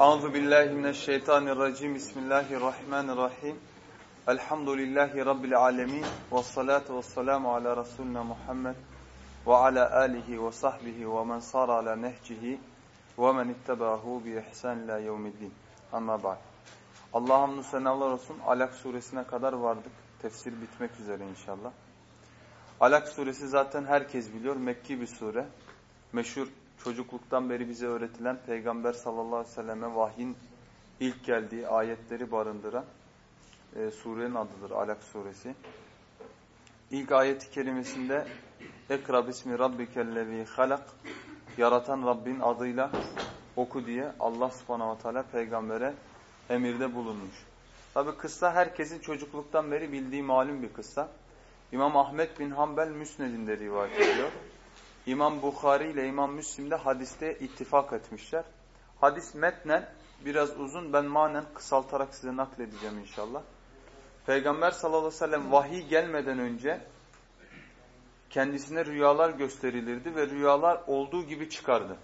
Euzu billahi mineşşeytanirracim. Bismillahirrahmanirrahim. Elhamdülillahi rabbil alamin ve salatu vesselamu ala resulina Muhammed ve ala alihi ve sahbihi ve men sara ala nehcihi ve men ittabahu bi ihsan ila yevmiddin. Amma ba'd. Allah'ın senalar olsun. Alak suresine kadar vardık. Tefsir bitmek üzere inşallah. Alak suresi zaten herkes biliyor. Mekki bir sure. Meşhur çocukluktan beri bize öğretilen Peygamber sallallahu aleyhi ve selleme vahyin ilk geldiği ayetleri barındıran e, surenin adıdır Alak suresi. İlk ayeti kerimesinde Ekra bismi rabbikellezi halak Yaratan Rabbin adıyla oku diye Allah subhanahu ve teala peygambere emirde bulunmuş. Tabi kıssa herkesin çocukluktan beri bildiği malum bir kıssa. İmam Ahmet bin Hanbel Müsned'inde rivayet ediyor. İmam Bukhari ile İmam Müslim de hadiste ittifak etmişler. Hadis metnen biraz uzun ben manen kısaltarak size nakledeceğim inşallah. Peygamber sallallahu aleyhi ve sellem vahiy gelmeden önce kendisine rüyalar gösterilirdi ve rüyalar olduğu gibi çıkardı.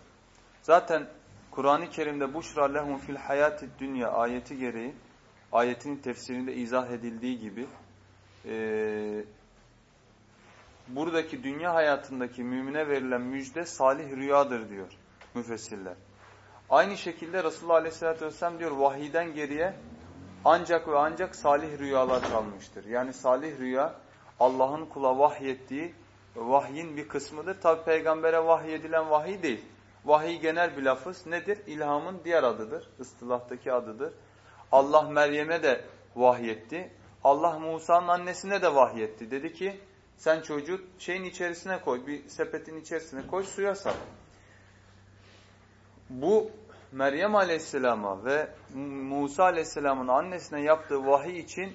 Zaten Kur'an-ı Kerim'de buşra lehum fil hayati dünya ayeti gereği ayetin tefsirinde izah edildiği gibi e, buradaki dünya hayatındaki mümine verilen müjde salih rüyadır diyor müfessirler. Aynı şekilde Resulullah Aleyhisselatü Vesselam diyor vahiden geriye ancak ve ancak salih rüyalar kalmıştır. Yani salih rüya Allah'ın kula vahyettiği vahyin bir kısmıdır. Tabi peygambere vahyedilen vahiy değil. Vahiy genel bir lafız nedir? İlhamın diğer adıdır. Istilahtaki adıdır. Allah Meryem'e de vahyetti. Allah Musa'nın annesine de vahyetti. Dedi ki sen çocuğu şeyin içerisine koy, bir sepetin içerisine koy, suya sal. Bu Meryem Aleyhisselam'a ve Musa Aleyhisselam'ın annesine yaptığı vahiy için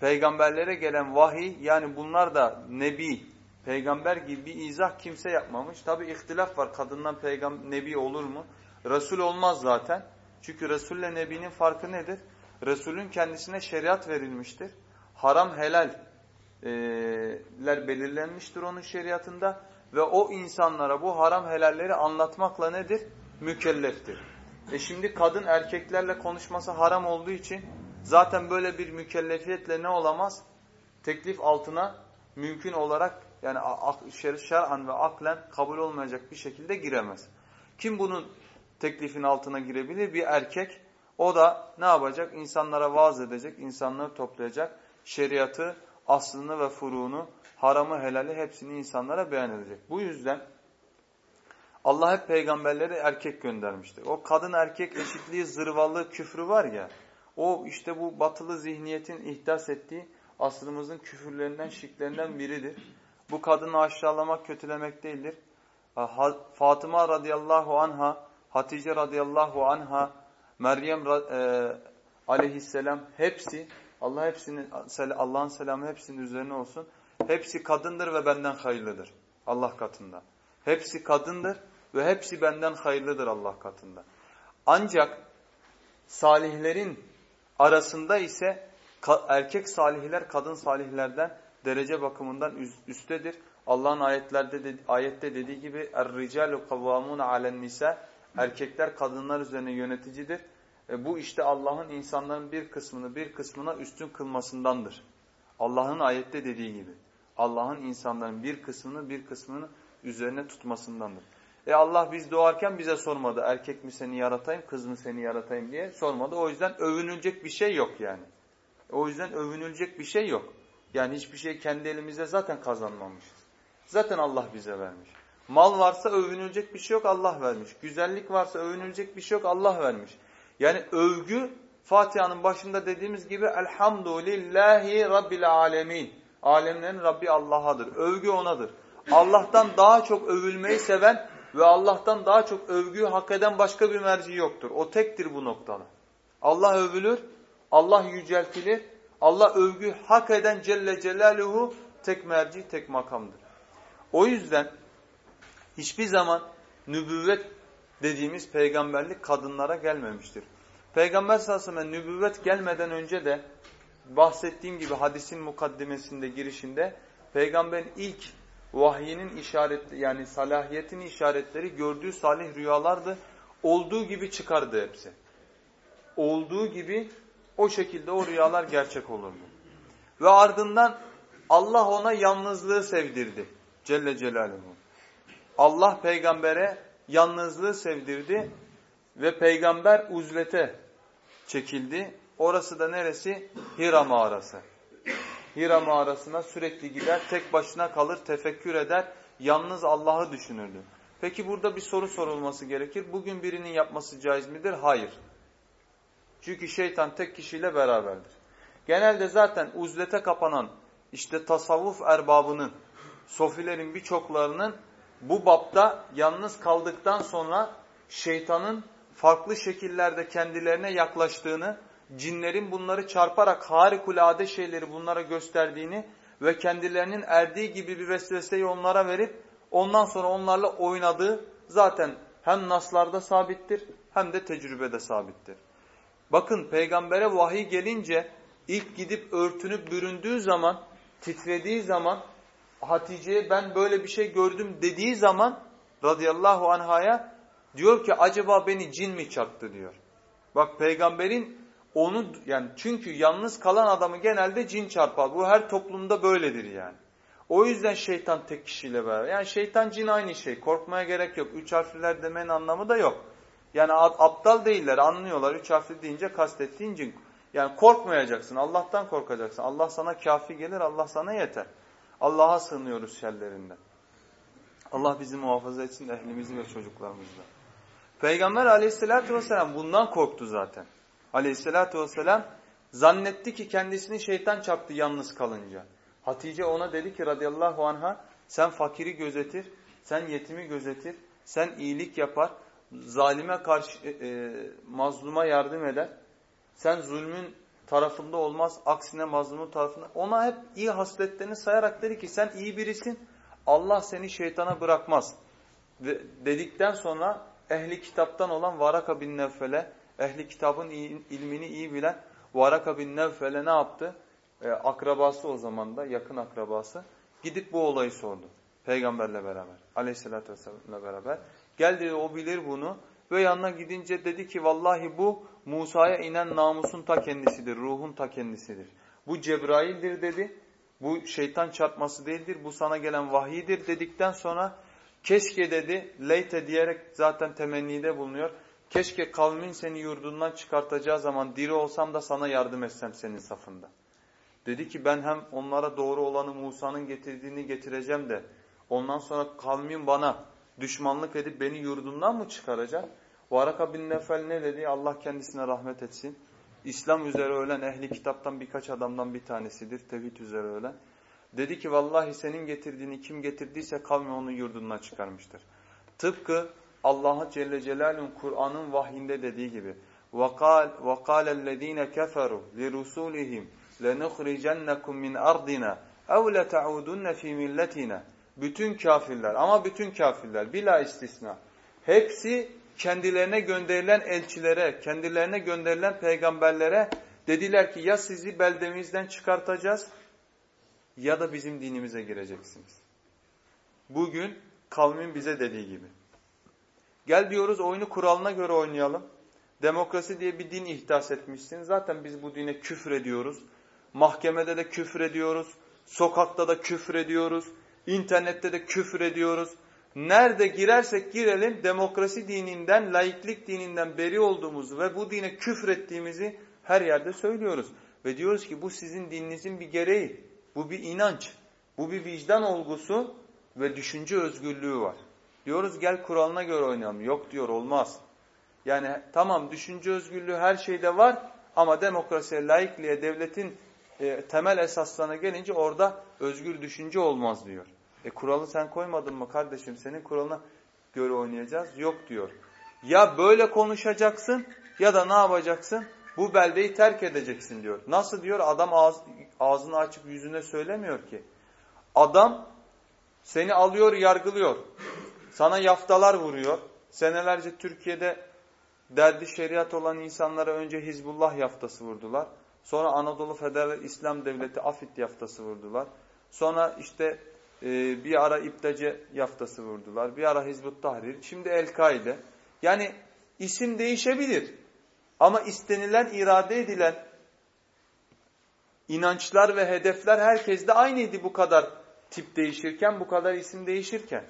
peygamberlere gelen vahiy yani bunlar da nebi, peygamber gibi bir izah kimse yapmamış. Tabi ihtilaf var kadından peygamber nebi olur mu? Resul olmaz zaten. Çünkü Resul ile nebinin farkı nedir? Resulün kendisine şeriat verilmiştir. Haram helal ler belirlenmiştir onun şeriatında ve o insanlara bu haram helalleri anlatmakla nedir? Mükelleftir. E şimdi kadın erkeklerle konuşması haram olduğu için zaten böyle bir mükellefiyetle ne olamaz? Teklif altına mümkün olarak yani şer'an ve aklen kabul olmayacak bir şekilde giremez. Kim bunun teklifin altına girebilir? Bir erkek. O da ne yapacak? İnsanlara vaaz edecek, insanları toplayacak, şeriatı aslını ve furuğunu, haramı, helali hepsini insanlara beyan edecek. Bu yüzden Allah hep peygamberleri erkek göndermiştir. O kadın erkek eşitliği, zırvalığı, küfrü var ya, o işte bu batılı zihniyetin ihdas ettiği asrımızın küfürlerinden, şirklerinden biridir. Bu kadını aşağılamak, kötülemek değildir. Fatıma radıyallahu anha, Hatice radıyallahu anha, Meryem e, aleyhisselam hepsi Allah hepsinin Allah'ın selamı hepsinin üzerine olsun. Hepsi kadındır ve benden hayırlıdır Allah katında. Hepsi kadındır ve hepsi benden hayırlıdır Allah katında. Ancak salihlerin arasında ise erkek salihler kadın salihlerden derece bakımından üsttedir. Allah'ın ayetlerde de, ayette dediği gibi er-ricalu kavvamun alen nisa erkekler kadınlar üzerine yöneticidir. E bu işte Allah'ın insanların bir kısmını bir kısmına üstün kılmasındandır. Allah'ın ayette dediği gibi. Allah'ın insanların bir kısmını bir kısmını üzerine tutmasındandır. E Allah biz doğarken bize sormadı erkek mi seni yaratayım kız mı seni yaratayım diye sormadı. O yüzden övünülecek bir şey yok yani. O yüzden övünülecek bir şey yok. Yani hiçbir şey kendi elimizde zaten kazanmamışız. Zaten Allah bize vermiş. Mal varsa övünülecek bir şey yok Allah vermiş. Güzellik varsa övünülecek bir şey yok Allah vermiş. Yani övgü Fatiha'nın başında dediğimiz gibi Elhamdülillahi Rabbil Alemin. Alemlerin Rabbi Allah'adır. Övgü O'nadır. Allah'tan daha çok övülmeyi seven ve Allah'tan daha çok övgüyü hak eden başka bir merci yoktur. O tektir bu noktada. Allah övülür, Allah yüceltilir. Allah övgü hak eden Celle Celaluhu tek merci, tek makamdır. O yüzden hiçbir zaman nübüvvet dediğimiz peygamberlik kadınlara gelmemiştir. Peygamber sallallahu aleyhi nübüvvet gelmeden önce de bahsettiğim gibi hadisin mukaddimesinde girişinde peygamberin ilk vahyinin işaret yani salahiyetinin işaretleri gördüğü salih rüyalardı. Olduğu gibi çıkardı hepsi. olduğu gibi o şekilde o rüyalar gerçek olurdu. Ve ardından Allah ona yalnızlığı sevdirdi. Celle Celaluhu. Allah peygambere yalnızlığı sevdirdi ve peygamber uzlete çekildi. Orası da neresi? Hira mağarası. Hira mağarasına sürekli gider, tek başına kalır, tefekkür eder, yalnız Allah'ı düşünürdü. Peki burada bir soru sorulması gerekir. Bugün birinin yapması caiz midir? Hayır. Çünkü şeytan tek kişiyle beraberdir. Genelde zaten uzlete kapanan işte tasavvuf erbabının, sofilerin birçoklarının bu bapta yalnız kaldıktan sonra şeytanın farklı şekillerde kendilerine yaklaştığını, cinlerin bunları çarparak harikulade şeyleri bunlara gösterdiğini ve kendilerinin erdiği gibi bir vesveseyi onlara verip ondan sonra onlarla oynadığı zaten hem naslarda sabittir hem de tecrübede sabittir. Bakın peygambere vahiy gelince ilk gidip örtünüp büründüğü zaman, titrediği zaman Hatice'ye ben böyle bir şey gördüm dediği zaman radıyallahu anhaya diyor ki acaba beni cin mi çaktı diyor. Bak peygamberin onu yani çünkü yalnız kalan adamı genelde cin çarpar. Bu her toplumda böyledir yani. O yüzden şeytan tek kişiyle beraber. Yani şeytan cin aynı şey. Korkmaya gerek yok. Üç harfliler demenin anlamı da yok. Yani aptal değiller anlıyorlar. Üç harfli deyince kastettiğin cin. Yani korkmayacaksın. Allah'tan korkacaksın. Allah sana kafi gelir. Allah sana yeter. Allah'a sığınıyoruz şerlerinden. Allah bizi muhafaza etsin ehlimizi ve çocuklarımızla. Peygamber aleyhissalatü vesselam bundan korktu zaten. Aleyhissalatü vesselam zannetti ki kendisini şeytan çarptı yalnız kalınca. Hatice ona dedi ki radıyallahu anha sen fakiri gözetir, sen yetimi gözetir, sen iyilik yapar, zalime karşı e, e, mazluma yardım eder. Sen zulmün tarafında olmaz, aksine mazlumun tarafında. Ona hep iyi hasletlerini sayarak dedi ki sen iyi birisin, Allah seni şeytana bırakmaz. Ve dedikten sonra ehli kitaptan olan Varaka bin Nevfel'e, ehli kitabın ilmini iyi bilen Varaka bin Nevfel'e ne yaptı? Ee, akrabası o zaman da, yakın akrabası. Gidip bu olayı sordu. Peygamberle beraber, aleyhissalatü vesselam'la beraber. Gel dedi o bilir bunu. Ve yanına gidince dedi ki vallahi bu Musa'ya inen namusun ta kendisidir, ruhun ta kendisidir. Bu Cebrail'dir dedi. Bu şeytan çarpması değildir. Bu sana gelen vahidir dedikten sonra keşke dedi leyte diyerek zaten temennide bulunuyor. Keşke kavmin seni yurdundan çıkartacağı zaman diri olsam da sana yardım etsem senin safında. Dedi ki ben hem onlara doğru olanı Musa'nın getirdiğini getireceğim de ondan sonra kavmin bana düşmanlık edip beni yurdundan mı çıkaracak? Varaka bin Nefel ne dedi? Allah kendisine rahmet etsin. İslam üzere ölen ehli kitaptan birkaç adamdan bir tanesidir. Tevhid üzere ölen. Dedi ki vallahi senin getirdiğini kim getirdiyse kavmi onu yurdundan çıkarmıştır. Tıpkı Allah Celle Celaluhu'nun Kur'an'ın vahyinde dediği gibi. وَقَالَ وَقَالَ الَّذ۪ينَ كَفَرُوا لِرُسُولِهِمْ لَنُخْرِجَنَّكُمْ مِنْ أَرْضِنَا اَوْ لَتَعُودُنَّ ف۪ي مِلَّتِنَا Bütün kafirler ama bütün kafirler bila istisna. Hepsi kendilerine gönderilen elçilere, kendilerine gönderilen peygamberlere dediler ki ya sizi beldemizden çıkartacağız ya da bizim dinimize gireceksiniz. Bugün kavmin bize dediği gibi. Gel diyoruz oyunu kuralına göre oynayalım. Demokrasi diye bir din ihdas etmişsin. Zaten biz bu dine küfür ediyoruz. Mahkemede de küfür ediyoruz. Sokakta da küfür ediyoruz. İnternette de küfür ediyoruz. Nerede girersek girelim demokrasi dininden, laiklik dininden beri olduğumuzu ve bu dine küfür ettiğimizi her yerde söylüyoruz. Ve diyoruz ki bu sizin dininizin bir gereği. Bu bir inanç. Bu bir vicdan olgusu ve düşünce özgürlüğü var. Diyoruz gel kuralına göre oynayalım. Yok diyor olmaz. Yani tamam düşünce özgürlüğü her şeyde var ama demokrasiye, laikliğe, devletin e, temel esaslarına gelince orada özgür düşünce olmaz diyor. E kuralı sen koymadın mı kardeşim? Senin kuralına göre oynayacağız. Yok diyor. Ya böyle konuşacaksın ya da ne yapacaksın? Bu beldeyi terk edeceksin diyor. Nasıl diyor? Adam ağız, ağzını açıp yüzüne söylemiyor ki. Adam seni alıyor, yargılıyor. Sana yaftalar vuruyor. Senelerce Türkiye'de derdi şeriat olan insanlara önce Hizbullah yaftası vurdular. Sonra Anadolu Federal İslam Devleti Afit yaftası vurdular. Sonra işte e, bir ara İptece yaftası vurdular. Bir ara Hizbut Tahrir. Şimdi El-Kaide. Yani isim değişebilir. Ama istenilen, irade edilen inançlar ve hedefler herkeste aynıydı bu kadar tip değişirken, bu kadar isim değişirken.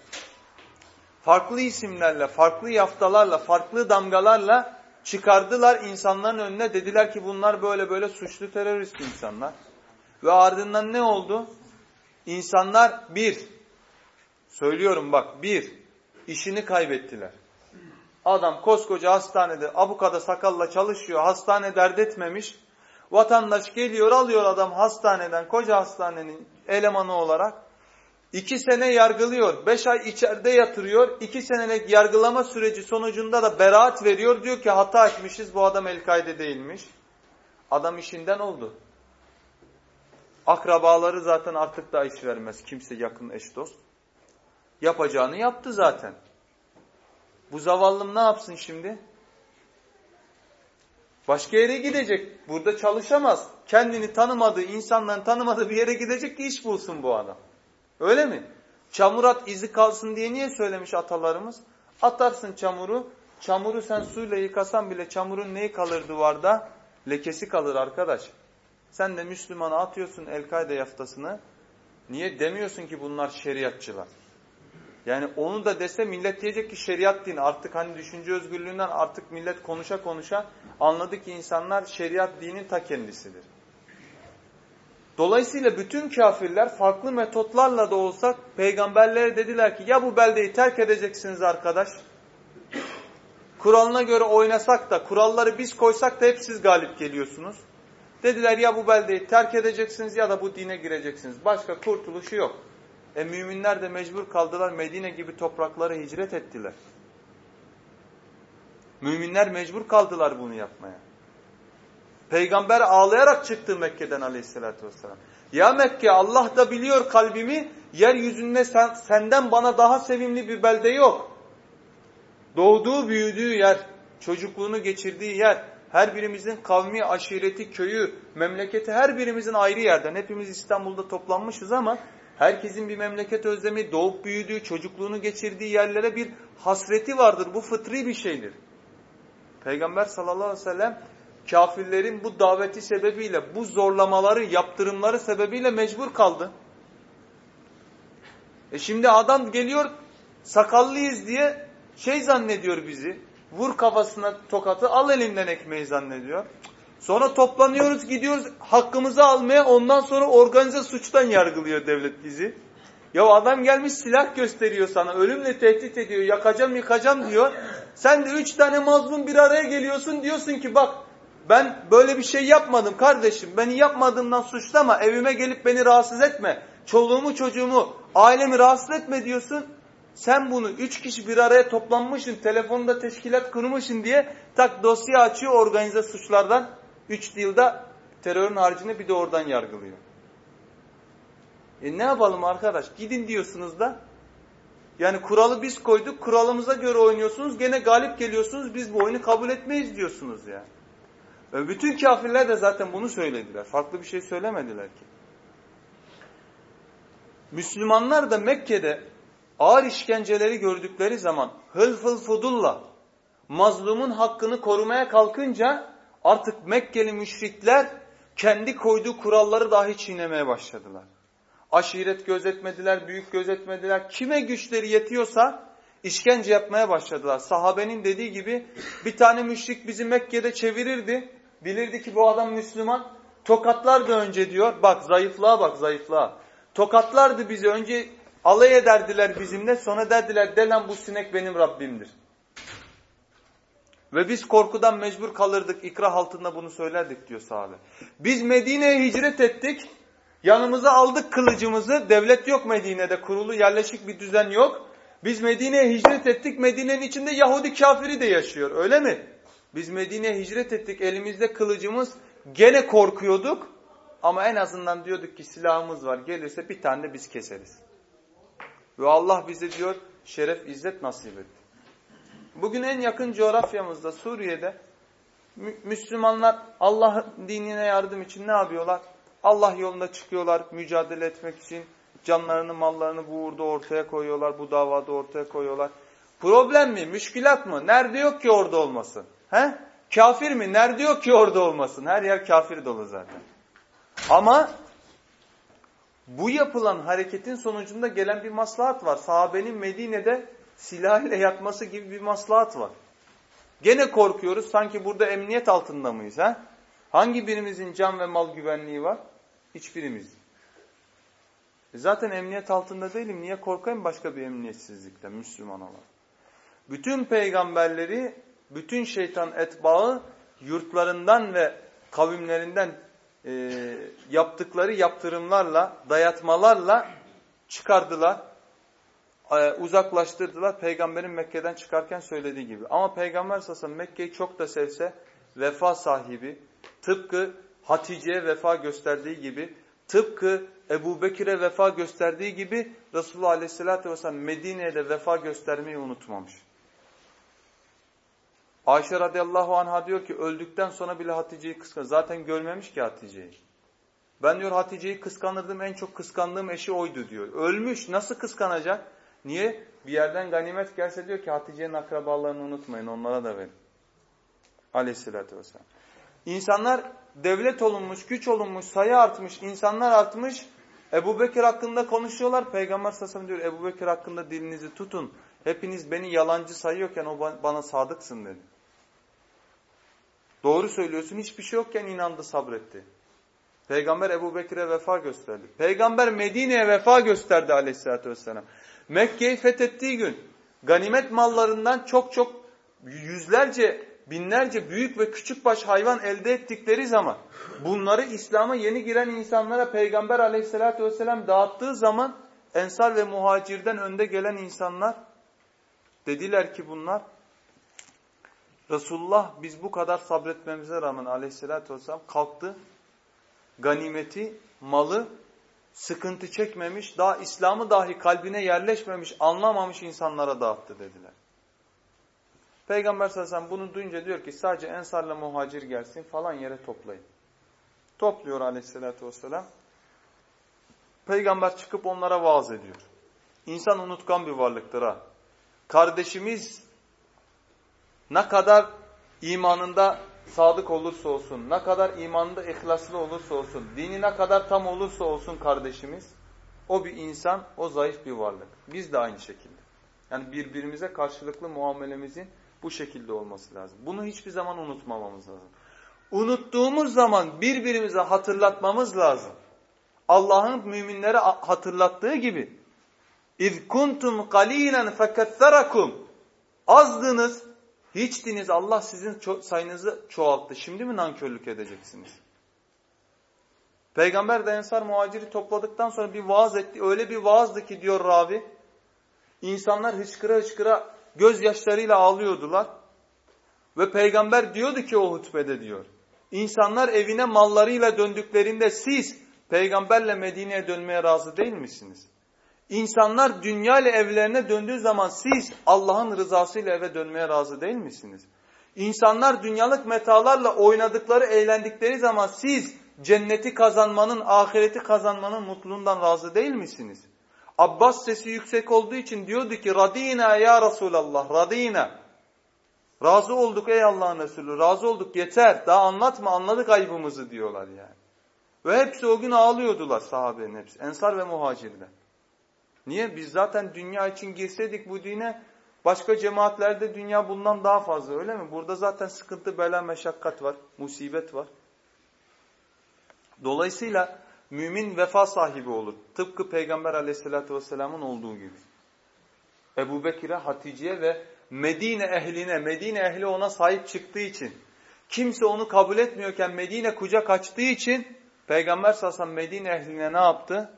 Farklı isimlerle, farklı yaftalarla, farklı damgalarla çıkardılar insanların önüne. Dediler ki bunlar böyle böyle suçlu terörist insanlar. Ve ardından ne oldu? İnsanlar bir, söylüyorum bak bir, işini kaybettiler. Adam koskoca hastanede abukada sakalla çalışıyor, hastane dert etmemiş. Vatandaş geliyor alıyor adam hastaneden, koca hastanenin elemanı olarak. İki sene yargılıyor, beş ay içeride yatırıyor. İki senelik yargılama süreci sonucunda da beraat veriyor. Diyor ki hata etmişiz, bu adam el-kaide değilmiş. Adam işinden oldu. Akrabaları zaten artık da iş vermez. Kimse yakın eş dost. Yapacağını yaptı zaten. Bu zavallım ne yapsın şimdi? Başka yere gidecek. Burada çalışamaz. Kendini tanımadığı, insanların tanımadığı bir yere gidecek ki iş bulsun bu adam. Öyle mi? Çamur at izi kalsın diye niye söylemiş atalarımız? Atarsın çamuru, çamuru sen suyla yıkasan bile çamurun neyi kalır duvarda? Lekesi kalır arkadaş. Sen de Müslümana atıyorsun El-Kaide yaftasını. Niye demiyorsun ki bunlar şeriatçılar? Yani onu da dese millet diyecek ki şeriat dini. Artık hani düşünce özgürlüğünden artık millet konuşa konuşa anladı ki insanlar şeriat dinin ta kendisidir. Dolayısıyla bütün kafirler farklı metotlarla da olsa peygamberlere dediler ki ya bu beldeyi terk edeceksiniz arkadaş. Kuralına göre oynasak da kuralları biz koysak da hep siz galip geliyorsunuz. Dediler ya bu beldeyi terk edeceksiniz ya da bu dine gireceksiniz. Başka kurtuluşu yok. E müminler de mecbur kaldılar Medine gibi topraklara hicret ettiler. Müminler mecbur kaldılar bunu yapmaya. Peygamber ağlayarak çıktı Mekke'den aleyhissalatü vesselam. Ya Mekke Allah da biliyor kalbimi yeryüzünde sen, senden bana daha sevimli bir belde yok. Doğduğu büyüdüğü yer, çocukluğunu geçirdiği yer, her birimizin kavmi, aşireti, köyü, memleketi her birimizin ayrı yerden. Hepimiz İstanbul'da toplanmışız ama herkesin bir memleket özlemi, doğup büyüdüğü, çocukluğunu geçirdiği yerlere bir hasreti vardır. Bu fıtri bir şeydir. Peygamber sallallahu aleyhi ve sellem kafirlerin bu daveti sebebiyle, bu zorlamaları, yaptırımları sebebiyle mecbur kaldı. E şimdi adam geliyor sakallıyız diye şey zannediyor bizi. Vur kafasına tokatı al elinden ekmeği zannediyor. Sonra toplanıyoruz gidiyoruz hakkımızı almaya ondan sonra organize suçtan yargılıyor devlet bizi. Ya adam gelmiş silah gösteriyor sana ölümle tehdit ediyor yakacağım yıkacağım diyor. Sen de üç tane mazlum bir araya geliyorsun diyorsun ki bak ben böyle bir şey yapmadım kardeşim. Beni yapmadığımdan suçlama. Evime gelip beni rahatsız etme. Çoluğumu çocuğumu ailemi rahatsız etme diyorsun. Sen bunu üç kişi bir araya toplanmışsın, telefonda teşkilat kurmuşsun diye tak dosya açıyor organize suçlardan. Üç yılda terörün haricinde bir de oradan yargılıyor. E ne yapalım arkadaş? Gidin diyorsunuz da. Yani kuralı biz koyduk, kuralımıza göre oynuyorsunuz, gene galip geliyorsunuz, biz bu oyunu kabul etmeyiz diyorsunuz ya. Yani. Bütün kafirler de zaten bunu söylediler. Farklı bir şey söylemediler ki. Müslümanlar da Mekke'de ağır işkenceleri gördükleri zaman hılfıl fudulla mazlumun hakkını korumaya kalkınca artık Mekkeli müşrikler kendi koyduğu kuralları dahi çiğnemeye başladılar. Aşiret gözetmediler, büyük gözetmediler. Kime güçleri yetiyorsa işkence yapmaya başladılar. Sahabenin dediği gibi bir tane müşrik bizi Mekke'de çevirirdi. Bilirdi ki bu adam Müslüman. Tokatlardı önce diyor. Bak zayıflığa bak zayıflığa. Tokatlardı bizi önce Alay ederdiler bizimle sonra derdiler de bu sinek benim Rabbimdir. Ve biz korkudan mecbur kalırdık ikrah altında bunu söylerdik diyor sahabe. Biz Medine'ye hicret ettik. Yanımıza aldık kılıcımızı. Devlet yok Medine'de kurulu yerleşik bir düzen yok. Biz Medine'ye hicret ettik. Medine'nin içinde Yahudi kafiri de yaşıyor öyle mi? Biz Medine'ye hicret ettik elimizde kılıcımız. Gene korkuyorduk. Ama en azından diyorduk ki silahımız var. Gelirse bir tane de biz keseriz. Ve Allah bize diyor şeref, izzet nasip etti. Bugün en yakın coğrafyamızda Suriye'de Müslümanlar Allah dinine yardım için ne yapıyorlar? Allah yolunda çıkıyorlar mücadele etmek için. Canlarını, mallarını bu uğurda ortaya koyuyorlar, bu davada ortaya koyuyorlar. Problem mi? Müşkilat mı? Nerede yok ki orada olması? He? Kafir mi? Nerede yok ki orada olmasın? Her yer kafir dolu zaten. Ama bu yapılan hareketin sonucunda gelen bir maslahat var. Sahabenin Medine'de silah ile yatması gibi bir maslahat var. Gene korkuyoruz. Sanki burada emniyet altında mıyız? He? Hangi birimizin can ve mal güvenliği var? Hiçbirimiz. E zaten emniyet altında değilim. Niye korkayım başka bir emniyetsizlikten Müslüman olarak? Bütün peygamberleri, bütün şeytan etbağı yurtlarından ve kavimlerinden e, yaptıkları yaptırımlarla, dayatmalarla çıkardılar, e, uzaklaştırdılar. Peygamberin Mekke'den çıkarken söylediği gibi. Ama Peygamber sasın Mekke'yi çok da sevse vefa sahibi, tıpkı Hatice'ye vefa gösterdiği gibi, tıpkı Ebu Bekir'e vefa gösterdiği gibi Resulullah Aleyhisselatü Vesselam Medine'ye de vefa göstermeyi unutmamış. Ayşe radıyallahu anha diyor ki öldükten sonra bile Hatice'yi kıskanır. Zaten görmemiş ki Hatice'yi. Ben diyor Hatice'yi kıskanırdım en çok kıskandığım eşi oydu diyor. Ölmüş nasıl kıskanacak? Niye? Bir yerden ganimet gelse diyor ki Hatice'nin akrabalarını unutmayın onlara da verin. Aleyhissalatü vesselam. İnsanlar devlet olunmuş, güç olunmuş, sayı artmış, insanlar artmış. Ebu Bekir hakkında konuşuyorlar. Peygamber sasam diyor Ebu Bekir hakkında dilinizi tutun. Hepiniz beni yalancı sayıyorken o bana sadıksın dedi. Doğru söylüyorsun hiçbir şey yokken inandı sabretti. Peygamber Ebu Bekir'e vefa gösterdi. Peygamber Medine'ye vefa gösterdi aleyhissalatü vesselam. Mekke'yi fethettiği gün ganimet mallarından çok çok yüzlerce, binlerce büyük ve küçük baş hayvan elde ettikleri zaman bunları İslam'a yeni giren insanlara Peygamber aleyhissalatü vesselam dağıttığı zaman Ensar ve Muhacir'den önde gelen insanlar dediler ki bunlar Resulullah biz bu kadar sabretmemize rağmen aleyhissalatü vesselam kalktı ganimeti, malı sıkıntı çekmemiş, daha İslam'ı dahi kalbine yerleşmemiş, anlamamış insanlara dağıttı dediler. Peygamber sallallahu aleyhi ve sellem bunu duyunca diyor ki sadece ensarla muhacir gelsin falan yere toplayın. Topluyor aleyhissalatü vesselam. Peygamber çıkıp onlara vaaz ediyor. İnsan unutkan bir varlıktır ha. Kardeşimiz ne kadar imanında sadık olursa olsun, ne kadar imanında ihlaslı olursa olsun, dini ne kadar tam olursa olsun kardeşimiz, o bir insan, o zayıf bir varlık. Biz de aynı şekilde. Yani birbirimize karşılıklı muamelemizin bu şekilde olması lazım. Bunu hiçbir zaman unutmamamız lazım. Unuttuğumuz zaman birbirimize hatırlatmamız lazım. Allah'ın müminlere hatırlattığı gibi İz kuntum kalilen feketherakum. Azdınız, hiçtiniz. Allah sizin sayınızı çoğalttı. Şimdi mi nankörlük edeceksiniz? Peygamber de Ensar muhaciri topladıktan sonra bir vaaz etti. Öyle bir vaazdı ki diyor Ravi. İnsanlar hıçkıra hıçkıra gözyaşlarıyla ağlıyordular. Ve peygamber diyordu ki o hutbede diyor. İnsanlar evine mallarıyla döndüklerinde siz peygamberle Medine'ye dönmeye razı değil misiniz? İnsanlar dünya ile evlerine döndüğü zaman siz Allah'ın rızasıyla eve dönmeye razı değil misiniz? İnsanlar dünyalık metalarla oynadıkları, eğlendikleri zaman siz cenneti kazanmanın, ahireti kazanmanın mutluluğundan razı değil misiniz? Abbas sesi yüksek olduğu için diyordu ki radina ya Resulallah radina. Razı olduk ey Allah'ın Resulü razı olduk yeter daha anlatma anladık ayıbımızı diyorlar yani. Ve hepsi o gün ağlıyordular sahabenin hepsi ensar ve muhacirler. Niye? Biz zaten dünya için girseydik bu dine başka cemaatlerde dünya bundan daha fazla öyle mi? Burada zaten sıkıntı, bela, meşakkat var, musibet var. Dolayısıyla mümin vefa sahibi olur. Tıpkı Peygamber aleyhissalatü vesselamın olduğu gibi. Ebu Bekir'e, Hatice'ye ve Medine ehline, Medine ehli ona sahip çıktığı için, kimse onu kabul etmiyorken Medine kucak açtığı için Peygamber sallallahu Medine ehline ne yaptı?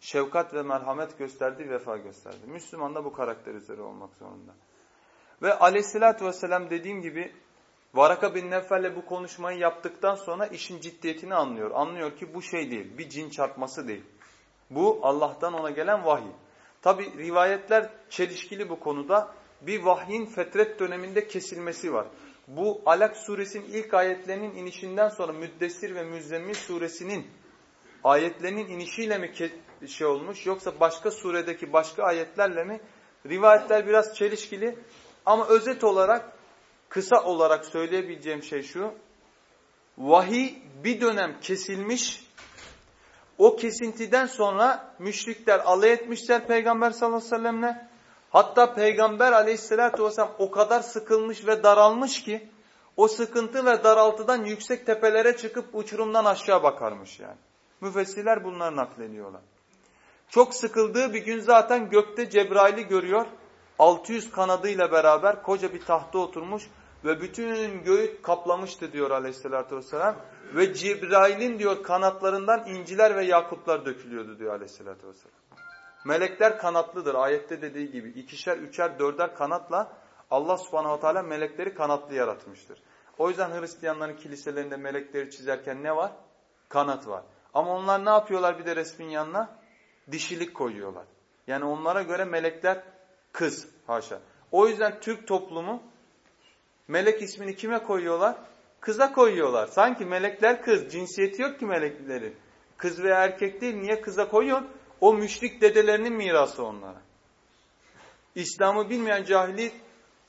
Şefkat ve merhamet gösterdi, vefa gösterdi. Müslüman da bu karakter üzere olmak zorunda. Ve aleyhissalatü vesselam dediğim gibi Varaka bin Neffel'le bu konuşmayı yaptıktan sonra işin ciddiyetini anlıyor. Anlıyor ki bu şey değil, bir cin çarpması değil. Bu Allah'tan ona gelen vahiy. Tabi rivayetler çelişkili bu konuda. Bir vahyin fetret döneminde kesilmesi var. Bu Alak suresinin ilk ayetlerinin inişinden sonra Müddessir ve Müzzemmil suresinin ayetlerinin inişiyle mi şey olmuş yoksa başka suredeki başka ayetlerle mi? Rivayetler biraz çelişkili ama özet olarak kısa olarak söyleyebileceğim şey şu. Vahiy bir dönem kesilmiş. O kesintiden sonra müşrikler alay etmişler Peygamber sallallahu aleyhi ve sellemle. Hatta Peygamber aleyhissalatü vesselam o kadar sıkılmış ve daralmış ki o sıkıntı ve daraltıdan yüksek tepelere çıkıp uçurumdan aşağı bakarmış yani. Müfessirler bunları naklediyorlar. Çok sıkıldığı bir gün zaten gökte Cebrail'i görüyor. 600 kanadıyla beraber koca bir tahta oturmuş ve bütün göğü kaplamıştı diyor aleyhissalatü vesselam. Ve Cebrail'in diyor kanatlarından inciler ve yakutlar dökülüyordu diyor aleyhissalatü vesselam. Melekler kanatlıdır ayette dediği gibi. ikişer, üçer, dörder kanatla Allah subhanahu teala melekleri kanatlı yaratmıştır. O yüzden Hristiyanların kiliselerinde melekleri çizerken ne var? Kanat var. Ama onlar ne yapıyorlar bir de resmin yanına? Dişilik koyuyorlar. Yani onlara göre melekler kız haşa. O yüzden Türk toplumu melek ismini kime koyuyorlar? Kıza koyuyorlar. Sanki melekler kız. Cinsiyeti yok ki meleklerin. Kız veya erkek değil. Niye kıza koyuyorsun? O müşrik dedelerinin mirası onlara. İslam'ı bilmeyen cahili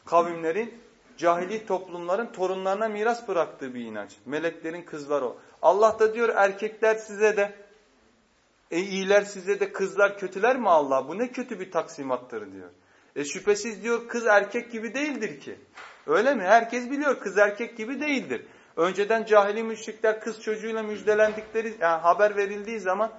kavimlerin, cahili toplumların torunlarına miras bıraktığı bir inanç. Meleklerin kızları o. Allah da diyor erkekler size de, e iyiler size de, kızlar kötüler mi Allah? Bu ne kötü bir taksimattır diyor. E şüphesiz diyor kız erkek gibi değildir ki. Öyle mi? Herkes biliyor kız erkek gibi değildir. Önceden cahili müşrikler kız çocuğuyla müjdelendikleri, yani haber verildiği zaman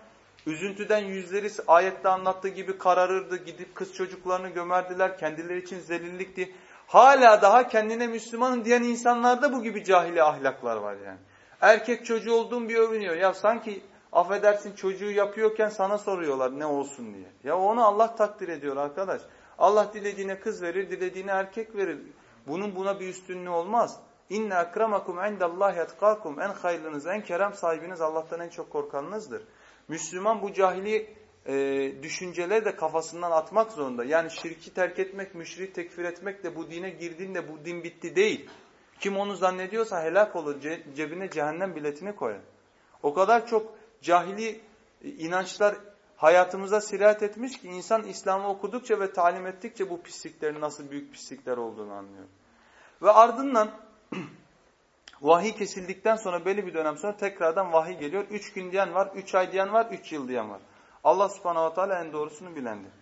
üzüntüden yüzleri ayette anlattığı gibi kararırdı. Gidip kız çocuklarını gömerdiler. Kendileri için zelillikti. Hala daha kendine Müslümanın diyen insanlarda bu gibi cahili ahlaklar var yani. Erkek çocuğu olduğum bir övünüyor. Ya sanki affedersin çocuğu yapıyorken sana soruyorlar ne olsun diye. Ya onu Allah takdir ediyor arkadaş. Allah dilediğine kız verir, dilediğine erkek verir. Bunun buna bir üstünlüğü olmaz. İnne akramakum indallahi etkakum. En hayırlınız, en kerem sahibiniz Allah'tan en çok korkanınızdır. Müslüman bu cahili e, düşünceleri de kafasından atmak zorunda. Yani şirki terk etmek, müşriği tekfir etmek de bu dine girdiğinde bu din bitti değil. Kim onu zannediyorsa helak olur, cebine cehennem biletini koyar. O kadar çok cahili inançlar hayatımıza sirayet etmiş ki insan İslam'ı okudukça ve talim ettikçe bu pisliklerin nasıl büyük pislikler olduğunu anlıyor. Ve ardından vahiy kesildikten sonra belli bir dönem sonra tekrardan vahiy geliyor. Üç gün diyen var, üç ay diyen var, üç yıl diyen var. Allah subhanahu wa ta'ala en doğrusunu bilendir.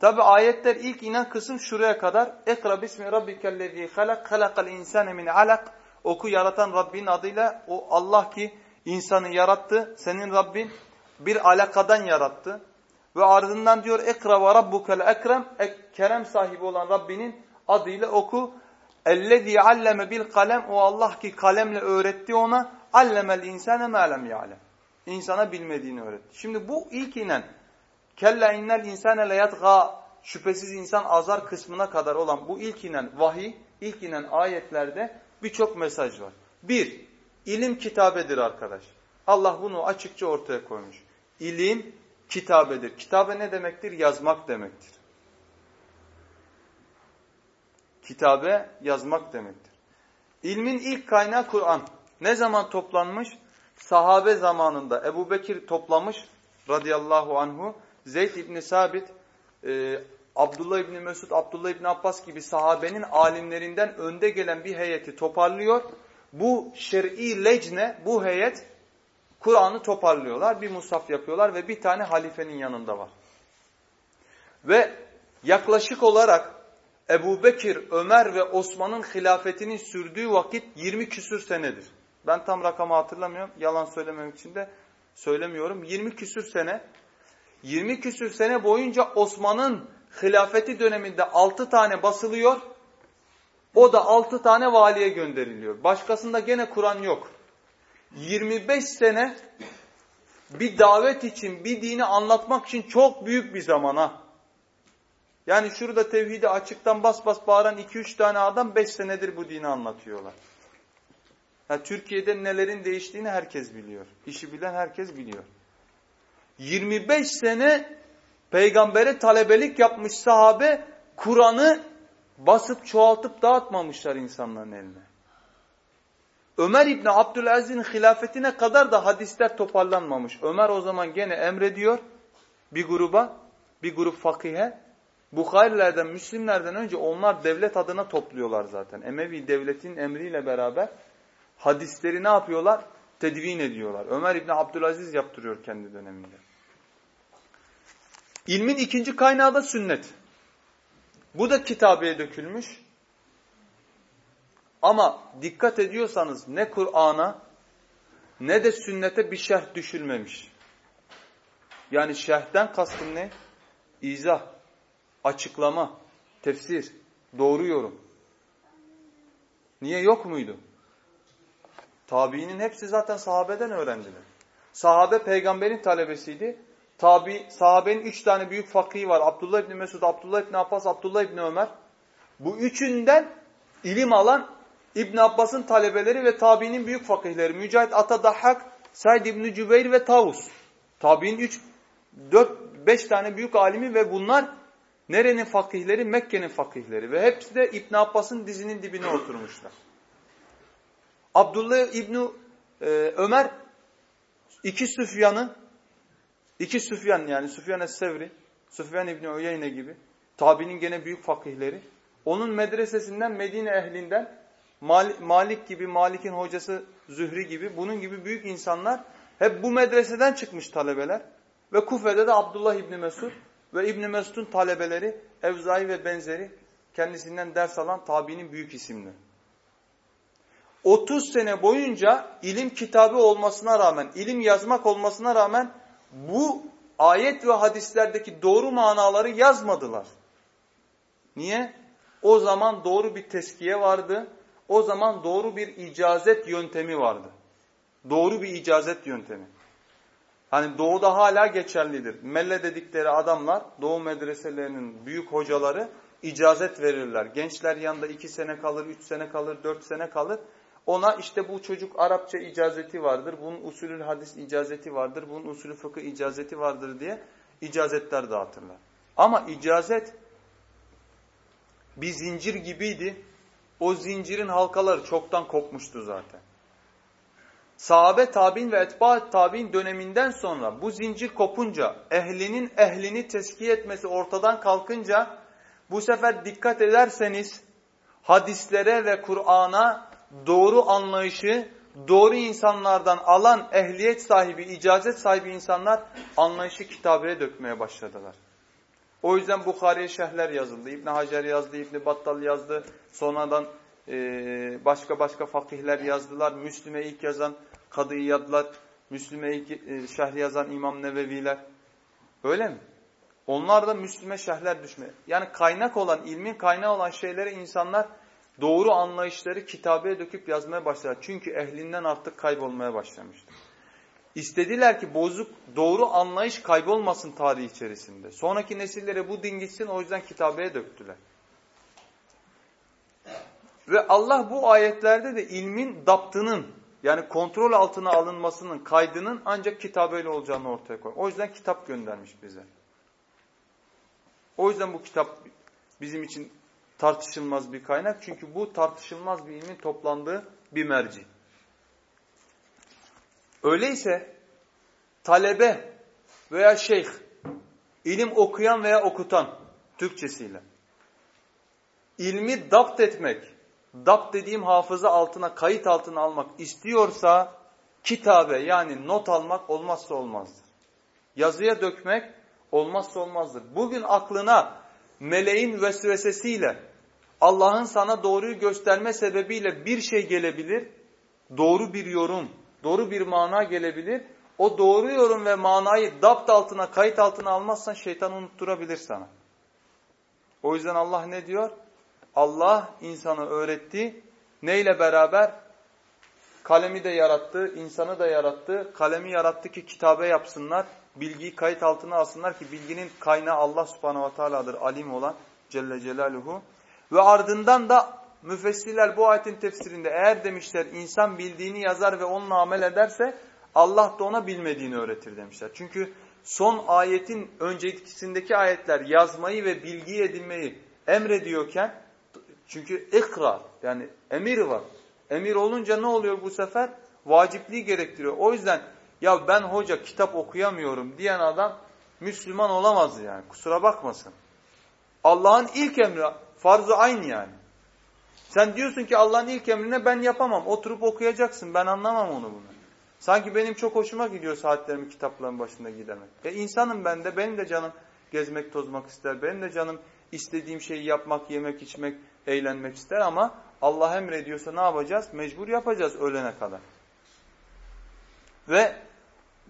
Tabi ayetler ilk inen kısım şuraya kadar. Ekra bismi rabbikellezi halak halakal insane min alak. Oku yaratan Rabbin adıyla o Allah ki insanı yarattı. Senin Rabbin bir alakadan yarattı. Ve ardından diyor ekra ve rabbukel ekrem. Ek, kerem sahibi olan Rabbinin adıyla oku. Ellezî alleme bil kalem. O Allah ki kalemle öğretti ona. Allemel insane mâ lem ya'lem. İnsana bilmediğini öğretti. Şimdi bu ilk inen kella innel insane le yatgâ şüphesiz insan azar kısmına kadar olan bu ilk inen vahiy, ilk inen ayetlerde birçok mesaj var. Bir, ilim kitabedir arkadaş. Allah bunu açıkça ortaya koymuş. İlim kitabedir. Kitabe ne demektir? Yazmak demektir. Kitabe yazmak demektir. İlmin ilk kaynağı Kur'an. Ne zaman toplanmış? Sahabe zamanında Ebu Bekir toplamış radıyallahu anhu. Zeyd İbni Sabit, e, Abdullah İbni Mesud, Abdullah İbni Abbas gibi sahabenin alimlerinden önde gelen bir heyeti toparlıyor. Bu şer'i lecne, bu heyet Kur'an'ı toparlıyorlar. Bir musaf yapıyorlar ve bir tane halifenin yanında var. Ve yaklaşık olarak Ebu Bekir, Ömer ve Osman'ın hilafetinin sürdüğü vakit 20 küsür senedir. Ben tam rakamı hatırlamıyorum. Yalan söylememek için de söylemiyorum. 20 küsür sene. 20 küsür sene boyunca Osman'ın hilafeti döneminde 6 tane basılıyor. O da 6 tane valiye gönderiliyor. Başkasında gene Kur'an yok. 25 sene bir davet için, bir dini anlatmak için çok büyük bir zaman ha. Yani şurada tevhidi açıktan bas bas bağıran 2-3 tane adam 5 senedir bu dini anlatıyorlar. Yani Türkiye'de nelerin değiştiğini herkes biliyor. İşi bilen herkes biliyor. 25 sene peygambere talebelik yapmış sahabe Kur'an'ı basıp çoğaltıp dağıtmamışlar insanların eline. Ömer İbni Abdülaziz'in hilafetine kadar da hadisler toparlanmamış. Ömer o zaman gene emrediyor bir gruba, bir grup fakihe. Bukharilerden, Müslimlerden önce onlar devlet adına topluyorlar zaten. Emevi devletin emriyle beraber hadisleri ne yapıyorlar? Tedvin ediyorlar. Ömer İbni Abdülaziz yaptırıyor kendi döneminde. İlmin ikinci kaynağı da sünnet. Bu da kitabeye dökülmüş. Ama dikkat ediyorsanız ne Kur'an'a ne de sünnete bir şerh düşülmemiş. Yani şerhten kastım ne? İzah, açıklama, tefsir, doğru yorum. Niye yok muydu? Tabiinin hepsi zaten sahabeden öğrendiler. Sahabe peygamberin talebesiydi. Tabi, sahabenin üç tane büyük fakihi var. Abdullah İbni Mesud, Abdullah İbni Abbas, Abdullah İbni Ömer. Bu üçünden ilim alan İbn Abbas'ın talebeleri ve tabiinin büyük fakihleri. Mücahit Atadahhak, Said İbni Cübeyr ve Tavus. Tabiinin üç, dört, beş tane büyük alimi ve bunlar nerenin fakihleri? Mekke'nin fakihleri. Ve hepsi de İbn Abbas'ın dizinin dibine oturmuşlar. Abdullah İbni e, Ömer iki Süfyan'ı iki Süfyan yani Süfyan Es-Sevri, Süfyan İbni Uyeyne gibi tabinin gene büyük fakihleri. Onun medresesinden Medine ehlinden Malik gibi, Malik'in hocası Zühri gibi, bunun gibi büyük insanlar hep bu medreseden çıkmış talebeler. Ve Kufe'de de Abdullah İbni Mesud ve İbni Mesud'un talebeleri Evzai ve benzeri kendisinden ders alan tabinin büyük isimleri. 30 sene boyunca ilim kitabı olmasına rağmen, ilim yazmak olmasına rağmen bu ayet ve hadislerdeki doğru manaları yazmadılar. Niye? O zaman doğru bir teskiye vardı. O zaman doğru bir icazet yöntemi vardı. Doğru bir icazet yöntemi. Hani doğuda hala geçerlidir. Melle dedikleri adamlar, doğu medreselerinin büyük hocaları icazet verirler. Gençler yanında iki sene kalır, üç sene kalır, dört sene kalır. Ona işte bu çocuk Arapça icazeti vardır, bunun usulü hadis icazeti vardır, bunun usulü fıkıh icazeti vardır diye icazetler dağıtırlar. Ama icazet bir zincir gibiydi. O zincirin halkaları çoktan kopmuştu zaten. Sahabe tabi'in ve etba tabi'in döneminden sonra bu zincir kopunca, ehlinin ehlini teskiye etmesi ortadan kalkınca bu sefer dikkat ederseniz hadislere ve Kur'an'a doğru anlayışı doğru insanlardan alan ehliyet sahibi, icazet sahibi insanlar anlayışı kitabeye dökmeye başladılar. O yüzden Bukhari'ye şerhler yazıldı. İbn Hacer yazdı, İbn Battal yazdı. Sonradan e, başka başka fakihler yazdılar. Müslüme ilk yazan Kadı İyadlar, Müslüme ilk e, şerh yazan İmam Neveviler. Öyle mi? Onlar da Müslüme şerhler düşme. Yani kaynak olan, ilmin kaynağı olan şeyleri insanlar doğru anlayışları kitabeye döküp yazmaya başladılar. Çünkü ehlinden artık kaybolmaya başlamıştı. İstediler ki bozuk doğru anlayış kaybolmasın tarih içerisinde. Sonraki nesillere bu din gitsin o yüzden kitabeye döktüler. Ve Allah bu ayetlerde de ilmin daptının yani kontrol altına alınmasının kaydının ancak kitabeyle olacağını ortaya koyuyor. O yüzden kitap göndermiş bize. O yüzden bu kitap bizim için tartışılmaz bir kaynak. Çünkü bu tartışılmaz bir ilmin toplandığı bir merci. Öyleyse talebe veya şeyh, ilim okuyan veya okutan Türkçesiyle ilmi dapt etmek, dapt dediğim hafıza altına, kayıt altına almak istiyorsa kitabe yani not almak olmazsa olmazdır. Yazıya dökmek olmazsa olmazdır. Bugün aklına meleğin vesvesesiyle Allah'ın sana doğruyu gösterme sebebiyle bir şey gelebilir. Doğru bir yorum, doğru bir mana gelebilir. O doğru yorum ve manayı dapt altına, kayıt altına almazsan şeytan unutturabilir sana. O yüzden Allah ne diyor? Allah insanı öğretti. Neyle beraber? Kalemi de yarattı, insanı da yarattı. Kalemi yarattı ki kitabe yapsınlar. Bilgiyi kayıt altına alsınlar ki bilginin kaynağı Allah subhanahu ve teala'dır. Alim olan Celle Celaluhu. Ve ardından da müfessirler bu ayetin tefsirinde eğer demişler insan bildiğini yazar ve onunla amel ederse Allah da ona bilmediğini öğretir demişler. Çünkü son ayetin öncekisindeki ayetler yazmayı ve bilgiyi edinmeyi emrediyorken çünkü ikra yani emir var. Emir olunca ne oluyor bu sefer? Vacipliği gerektiriyor. O yüzden ya ben hoca kitap okuyamıyorum diyen adam Müslüman olamaz yani kusura bakmasın. Allah'ın ilk emri farz-ı aynı yani. Sen diyorsun ki Allah'ın ilk emrine ben yapamam. Oturup okuyacaksın. Ben anlamam onu bunu. Sanki benim çok hoşuma gidiyor saatlerimi kitapların başında gidemek. E insanım ben de. Benim de canım gezmek, tozmak ister. Benim de canım istediğim şeyi yapmak, yemek, içmek, eğlenmek ister ama Allah emrediyorsa ne yapacağız? Mecbur yapacağız ölene kadar. Ve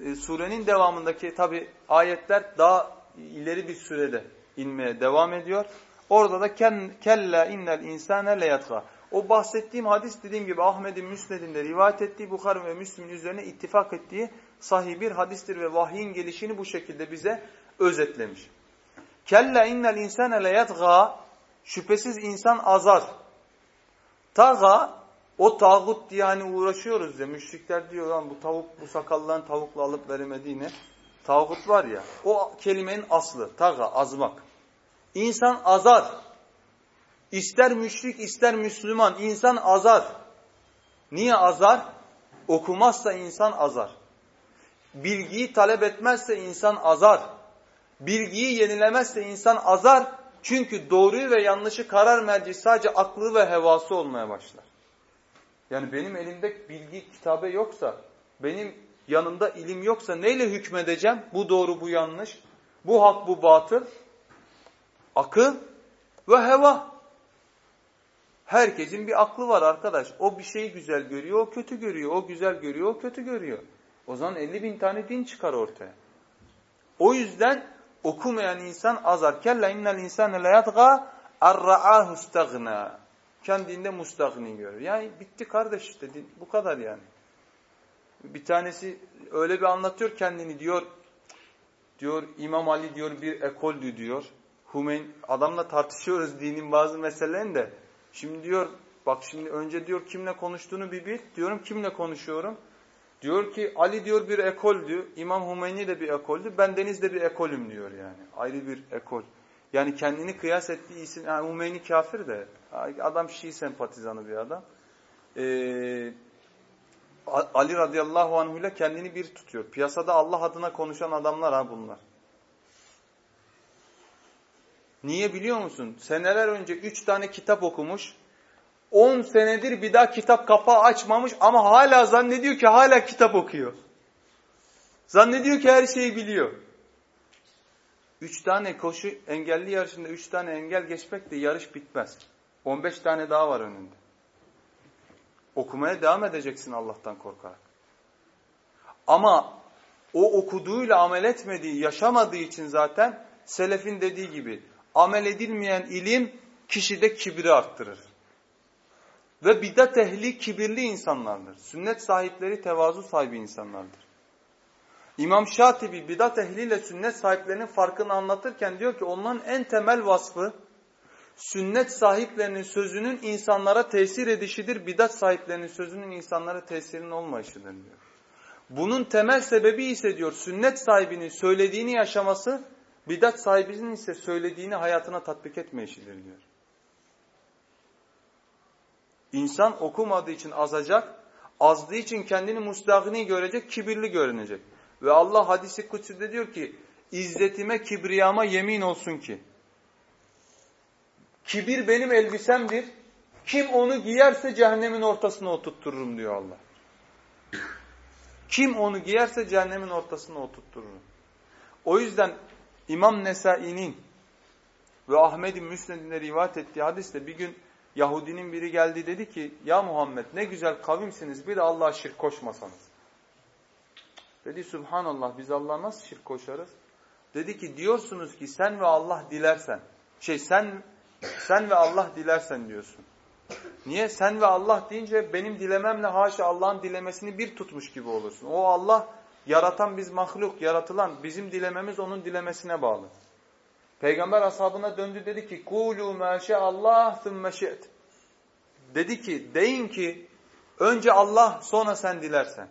e, surenin devamındaki tabi ayetler daha ileri bir sürede inmeye devam ediyor. Orada da kella innel insane le yatga. O bahsettiğim hadis dediğim gibi Ahmet'in Müsned'inde rivayet ettiği Bukhara ve Müslim'in üzerine ittifak ettiği sahih bir hadistir ve vahyin gelişini bu şekilde bize özetlemiş. Kella innel insane le yatga. Şüphesiz insan azar. Taga o tağut diye hani uğraşıyoruz ya müşrikler diyor lan bu tavuk bu sakalların tavukla alıp veremediğine. Tağut var ya o kelimenin aslı taga azmak. İnsan azar. İster müşrik ister Müslüman insan azar. Niye azar? Okumazsa insan azar. Bilgiyi talep etmezse insan azar. Bilgiyi yenilemezse insan azar. Çünkü doğruyu ve yanlışı karar merci sadece aklı ve hevası olmaya başlar. Yani benim elimde bilgi kitabe yoksa, benim yanımda ilim yoksa neyle hükmedeceğim? Bu doğru, bu yanlış, bu hak, bu batıl. Akıl ve heva. Herkesin bir aklı var arkadaş. O bir şeyi güzel görüyor, o kötü görüyor. O güzel görüyor, o kötü görüyor. O zaman 50 bin tane din çıkar ortaya. O yüzden okumayan insan azar. Kella innel insane le yatga istagna. Kendinde mustagni görür. Yani bitti kardeş işte bu kadar yani. Bir tanesi öyle bir anlatıyor kendini diyor. Diyor İmam Ali diyor bir ekoldü diyor. Humeyn adamla tartışıyoruz dinin bazı meselelerini de. Şimdi diyor bak şimdi önce diyor kimle konuştuğunu bir bil. Diyorum kimle konuşuyorum. Diyor ki Ali diyor bir ekoldü. İmam Hümeyni de bir ekoldü. Ben Deniz de bir ekolüm diyor yani. Ayrı bir ekol. Yani kendini kıyas ettiği isim. Yani Hümeyni kafir de. Adam Şii sempatizanı bir adam. Ee, Ali radıyallahu anh ile kendini bir tutuyor. Piyasada Allah adına konuşan adamlar ha bunlar. Niye biliyor musun? Seneler önce üç tane kitap okumuş. On senedir bir daha kitap kapağı açmamış ama hala zannediyor ki hala kitap okuyor. Zannediyor ki her şeyi biliyor. Üç tane koşu engelli yarışında üç tane engel geçmek de yarış bitmez. On beş tane daha var önünde. Okumaya devam edeceksin Allah'tan korkarak. Ama o okuduğuyla amel etmediği, yaşamadığı için zaten selefin dediği gibi amel edilmeyen ilim kişide kibri arttırır. Ve bidat ehli kibirli insanlardır. Sünnet sahipleri tevazu sahibi insanlardır. İmam Şatibi bidat ehliyle sünnet sahiplerinin farkını anlatırken diyor ki onların en temel vasfı sünnet sahiplerinin sözünün insanlara tesir edişidir. Bidat sahiplerinin sözünün insanlara tesirinin olmayışıdır diyor. Bunun temel sebebi ise diyor sünnet sahibinin söylediğini yaşaması Bidat sahibinin ise söylediğini hayatına tatbik etmeyişidir diyor. İnsan okumadığı için azacak, azdığı için kendini mustahni görecek, kibirli görünecek. Ve Allah hadisi kutside diyor ki, İzzetime, kibriyama yemin olsun ki. Kibir benim elbisemdir. Kim onu giyerse cehennemin ortasına oturttururum diyor Allah. Kim onu giyerse cehennemin ortasına oturttururum. O yüzden İmam Nesai'nin ve Ahmet'in Müsned'inde rivayet ettiği hadiste bir gün Yahudinin biri geldi dedi ki ya Muhammed ne güzel kavimsiniz bir de Allah'a şirk koşmasanız. Dedi Subhanallah biz Allah'a nasıl şirk koşarız? Dedi ki diyorsunuz ki sen ve Allah dilersen. Şey sen sen ve Allah dilersen diyorsun. Niye? Sen ve Allah deyince benim dilememle haşa Allah'ın dilemesini bir tutmuş gibi olursun. O Allah Yaratan biz mahluk, yaratılan. Bizim dilememiz onun dilemesine bağlı. Peygamber ashabına döndü dedi ki kulu ma Allah thumma. Dedi ki deyin ki önce Allah sonra sen dilersen.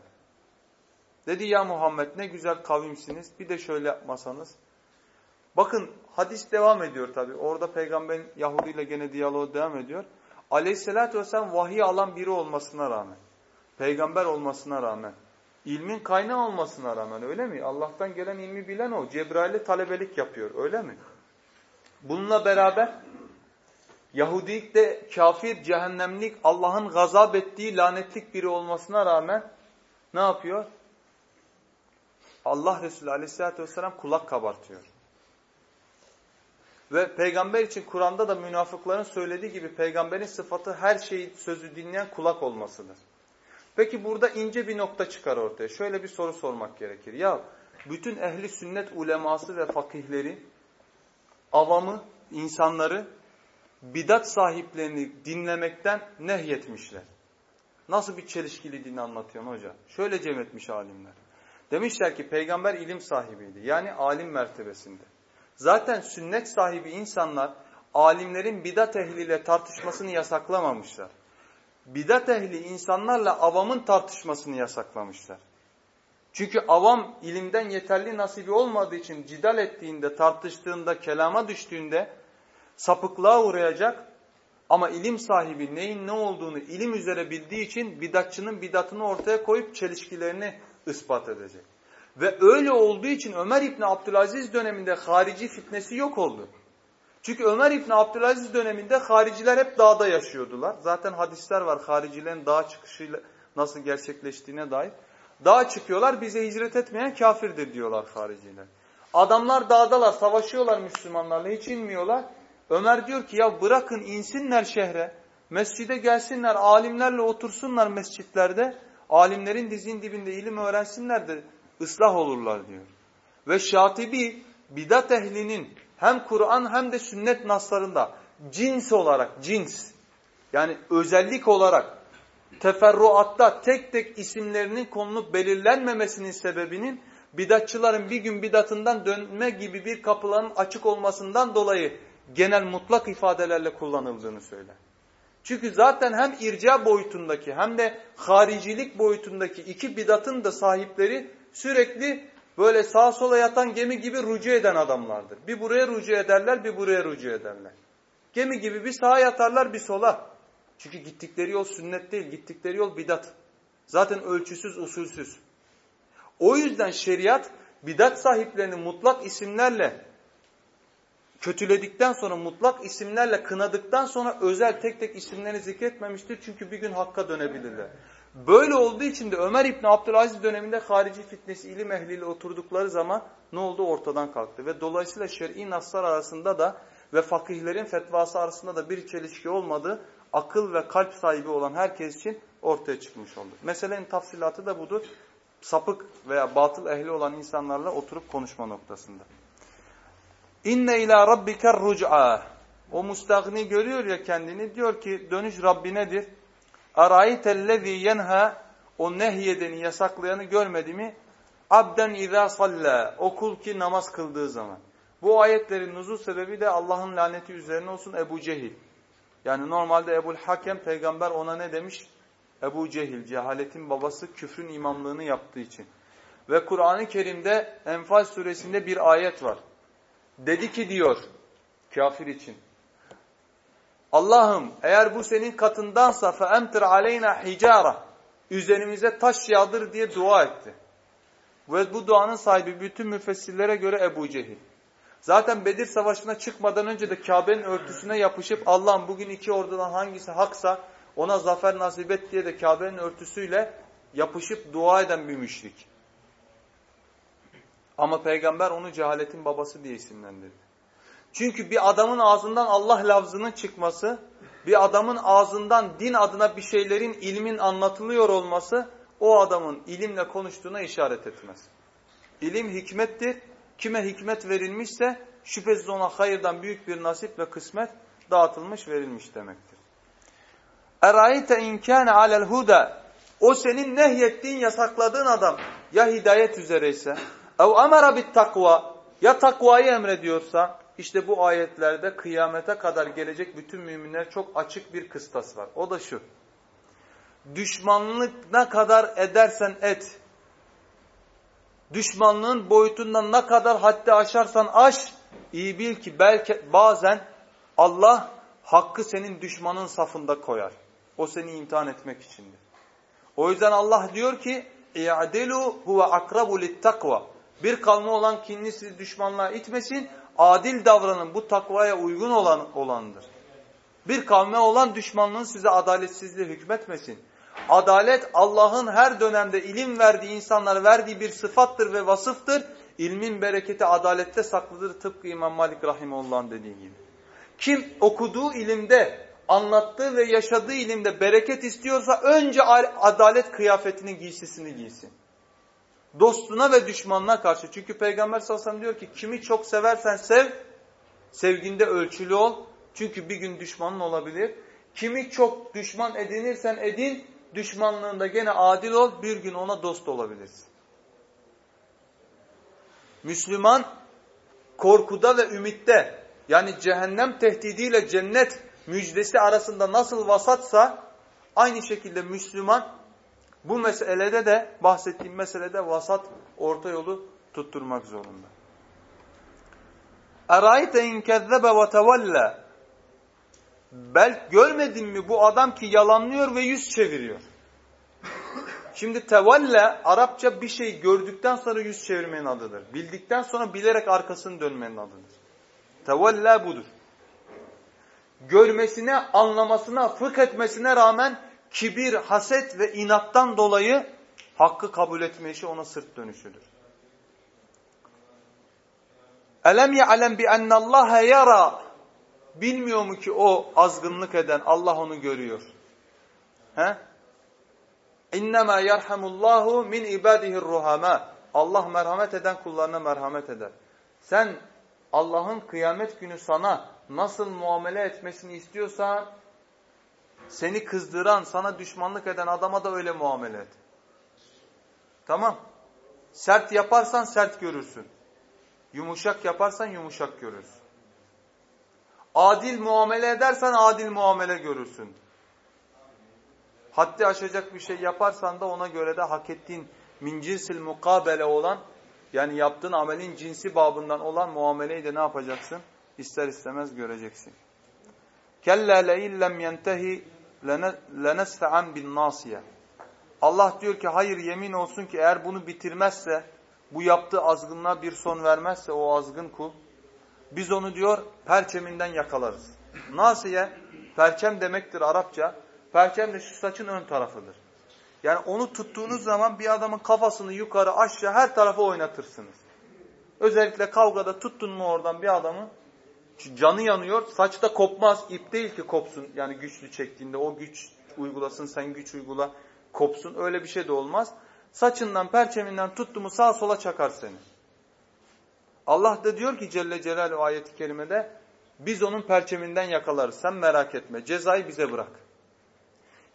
Dedi ya Muhammed ne güzel kavimsiniz bir de şöyle yapmasanız. Bakın hadis devam ediyor tabi. Orada peygamberin Yahudi ile gene diyaloğu devam ediyor. Aleyhisselatü vesselam vahiy alan biri olmasına rağmen, peygamber olmasına rağmen, İlmin kaynağı olmasına rağmen öyle mi? Allah'tan gelen ilmi bilen o. Cebrail'e talebelik yapıyor öyle mi? Bununla beraber Yahudilik de kafir, cehennemlik, Allah'ın gazap ettiği lanetlik biri olmasına rağmen ne yapıyor? Allah Resulü aleyhissalatü vesselam kulak kabartıyor. Ve peygamber için Kur'an'da da münafıkların söylediği gibi peygamberin sıfatı her şeyi sözü dinleyen kulak olmasıdır. Peki burada ince bir nokta çıkar ortaya. Şöyle bir soru sormak gerekir. Ya bütün ehli sünnet uleması ve fakihleri avamı, insanları bidat sahiplerini dinlemekten nehyetmişler. Nasıl bir çelişkili din anlatıyorsun hoca? Şöyle cem etmiş alimler. Demişler ki peygamber ilim sahibiydi. Yani alim mertebesinde. Zaten sünnet sahibi insanlar alimlerin bidat ehliyle tartışmasını yasaklamamışlar. Bidat ehli insanlarla avamın tartışmasını yasaklamışlar. Çünkü avam ilimden yeterli nasibi olmadığı için cidal ettiğinde, tartıştığında, kelama düştüğünde sapıklığa uğrayacak. Ama ilim sahibi neyin ne olduğunu ilim üzere bildiği için bidatçının bidatını ortaya koyup çelişkilerini ispat edecek. Ve öyle olduğu için Ömer İbni Abdülaziz döneminde harici fitnesi yok oldu. Çünkü Ömer İbni Abdülaziz döneminde hariciler hep dağda yaşıyordular. Zaten hadisler var haricilerin dağa çıkışıyla nasıl gerçekleştiğine dair. Dağa çıkıyorlar bize hicret etmeyen kafirdir diyorlar hariciler. Adamlar dağdalar savaşıyorlar Müslümanlarla hiç inmiyorlar. Ömer diyor ki ya bırakın insinler şehre. Mescide gelsinler alimlerle otursunlar mescitlerde. Alimlerin dizin dibinde ilim öğrensinler de ıslah olurlar diyor. Ve Şatibi bidat ehlinin hem Kur'an hem de sünnet naslarında cins olarak cins yani özellik olarak teferruatta tek tek isimlerinin konulup belirlenmemesinin sebebinin bidatçıların bir gün bidatından dönme gibi bir kapıların açık olmasından dolayı genel mutlak ifadelerle kullanıldığını söyler. Çünkü zaten hem irca boyutundaki hem de haricilik boyutundaki iki bidatın da sahipleri sürekli böyle sağa sola yatan gemi gibi rucu eden adamlardır. Bir buraya rucu ederler, bir buraya rucu ederler. Gemi gibi bir sağa yatarlar, bir sola. Çünkü gittikleri yol sünnet değil, gittikleri yol bidat. Zaten ölçüsüz, usulsüz. O yüzden şeriat bidat sahiplerini mutlak isimlerle kötüledikten sonra mutlak isimlerle kınadıktan sonra özel tek tek isimlerini zikretmemiştir. Çünkü bir gün hakka dönebilirler. Böyle olduğu için de Ömer İbni Abdülaziz döneminde harici fitnesi ilim ehliyle oturdukları zaman ne oldu? Ortadan kalktı. Ve dolayısıyla şer'i naslar arasında da ve fakihlerin fetvası arasında da bir çelişki olmadı. Akıl ve kalp sahibi olan herkes için ortaya çıkmış oldu. Meselenin tafsilatı da budur. Sapık veya batıl ehli olan insanlarla oturup konuşma noktasında. İnne ila rabbiker ruc'a. O mustagni görüyor ya kendini diyor ki dönüş Rabbinedir. Araytellezî yenha o nehyedeni yasaklayanı görmedi mi? Abden izâ sallâ o kul ki namaz kıldığı zaman. Bu ayetlerin nuzul sebebi de Allah'ın laneti üzerine olsun Ebu Cehil. Yani normalde Ebul Hakem peygamber ona ne demiş? Ebu Cehil cehaletin babası küfrün imamlığını yaptığı için. Ve Kur'an-ı Kerim'de Enfal suresinde bir ayet var. Dedi ki diyor kafir için. Allah'ım eğer bu senin katındansa فَاَمْتِرْ عَلَيْنَا حِجَارَ Üzerimize taş yağdır diye dua etti. Ve bu duanın sahibi bütün müfessirlere göre Ebu Cehil. Zaten Bedir Savaşı'na çıkmadan önce de Kabe'nin örtüsüne yapışıp Allah'ım bugün iki ordudan hangisi haksa ona zafer nasip et diye de Kabe'nin örtüsüyle yapışıp dua eden bir müşrik. Ama peygamber onu cehaletin babası diye isimlendirdi. Çünkü bir adamın ağzından Allah lafzının çıkması, bir adamın ağzından din adına bir şeylerin ilmin anlatılıyor olması o adamın ilimle konuştuğuna işaret etmez. İlim hikmettir. Kime hikmet verilmişse şüphesiz ona hayırdan büyük bir nasip ve kısmet dağıtılmış verilmiş demektir. Erayte inkâne alel huda o senin nehyettiğin, yasakladığın adam ya hidayet üzereyse ev amara bit takva ya takvayı emrediyorsa işte bu ayetlerde kıyamete kadar gelecek bütün müminler çok açık bir kıstas var. O da şu. Düşmanlık ne kadar edersen et. Düşmanlığın boyutundan ne kadar haddi aşarsan aş. iyi bil ki belki bazen Allah hakkı senin düşmanın safında koyar. O seni imtihan etmek içindir. O yüzden Allah diyor ki اِعْدِلُوا هُوَ اَقْرَبُ لِلْتَقْوَى bir kavmi olan kinini sizi düşmanlığa itmesin adil davranın bu takvaya uygun olan olandır. Bir kavme olan düşmanlığın size adaletsizliği hükmetmesin. Adalet Allah'ın her dönemde ilim verdiği insanlara verdiği bir sıfattır ve vasıftır. İlmin bereketi adalette saklıdır tıpkı İmam Malik Rahimullah'ın dediği gibi. Kim okuduğu ilimde, anlattığı ve yaşadığı ilimde bereket istiyorsa önce adalet kıyafetinin giysisini giysin. Dostuna ve düşmanına karşı. Çünkü Peygamber sallallahu aleyhi ve sellem diyor ki kimi çok seversen sev, sevginde ölçülü ol. Çünkü bir gün düşmanın olabilir. Kimi çok düşman edinirsen edin, düşmanlığında gene adil ol, bir gün ona dost olabilirsin. Müslüman korkuda ve ümitte yani cehennem tehdidiyle cennet müjdesi arasında nasıl vasatsa aynı şekilde Müslüman bu meselede de bahsettiğim meselede vasat orta yolu tutturmak zorunda. Erayte in kezzebe ve tevella Bel görmedin mi bu adam ki yalanlıyor ve yüz çeviriyor. Şimdi tevalle Arapça bir şey gördükten sonra yüz çevirmenin adıdır. Bildikten sonra bilerek arkasını dönmenin adıdır. Tevalle budur. Görmesine, anlamasına, fıkh etmesine rağmen kibir, haset ve inattan dolayı hakkı kabul etme işi ona sırt dönüşüdür. Elem ya'lem bi ennallaha yara Bilmiyor mu ki o azgınlık eden Allah onu görüyor? He? İnnemâ yerhamullahu min ibadihir ruhama. Allah merhamet eden kullarına merhamet eder. Sen Allah'ın kıyamet günü sana nasıl muamele etmesini istiyorsa seni kızdıran, sana düşmanlık eden adama da öyle muamele et. Tamam. Sert yaparsan sert görürsün. Yumuşak yaparsan yumuşak görürsün. Adil muamele edersen adil muamele görürsün. Haddi aşacak bir şey yaparsan da ona göre de hak ettiğin min cinsil mukabele olan yani yaptığın amelin cinsi babından olan muameleyi de ne yapacaksın? İster istemez göreceksin. Kella leillem yentehi bin nasiye. Allah diyor ki hayır yemin olsun ki eğer bunu bitirmezse, bu yaptığı azgınlığa bir son vermezse o azgın kul, biz onu diyor perçeminden yakalarız. Nasiye, perçem demektir Arapça. Perçem de şu saçın ön tarafıdır. Yani onu tuttuğunuz zaman bir adamın kafasını yukarı aşağı her tarafa oynatırsınız. Özellikle kavgada tuttun mu oradan bir adamı canı yanıyor. Saç da kopmaz. ip değil ki kopsun. Yani güçlü çektiğinde o güç uygulasın sen güç uygula kopsun. Öyle bir şey de olmaz. Saçından perçeminden tuttu mu sağa sola çakar seni. Allah da diyor ki Celle Celaluhu ayeti kerimede biz onun perçeminden yakalarız. Sen merak etme. Cezayı bize bırak.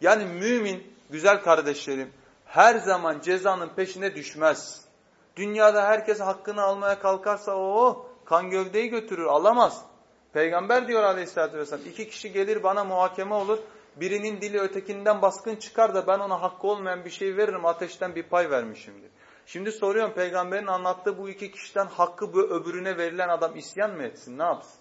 Yani mümin güzel kardeşlerim her zaman cezanın peşine düşmez. Dünyada herkes hakkını almaya kalkarsa o kan gövdeyi götürür alamaz. Peygamber diyor aleyhissalatü vesselam iki kişi gelir bana muhakeme olur. Birinin dili ötekinden baskın çıkar da ben ona hakkı olmayan bir şey veririm ateşten bir pay vermişimdir. Şimdi soruyorum peygamberin anlattığı bu iki kişiden hakkı bu öbürüne verilen adam isyan mı etsin? Ne yapsın?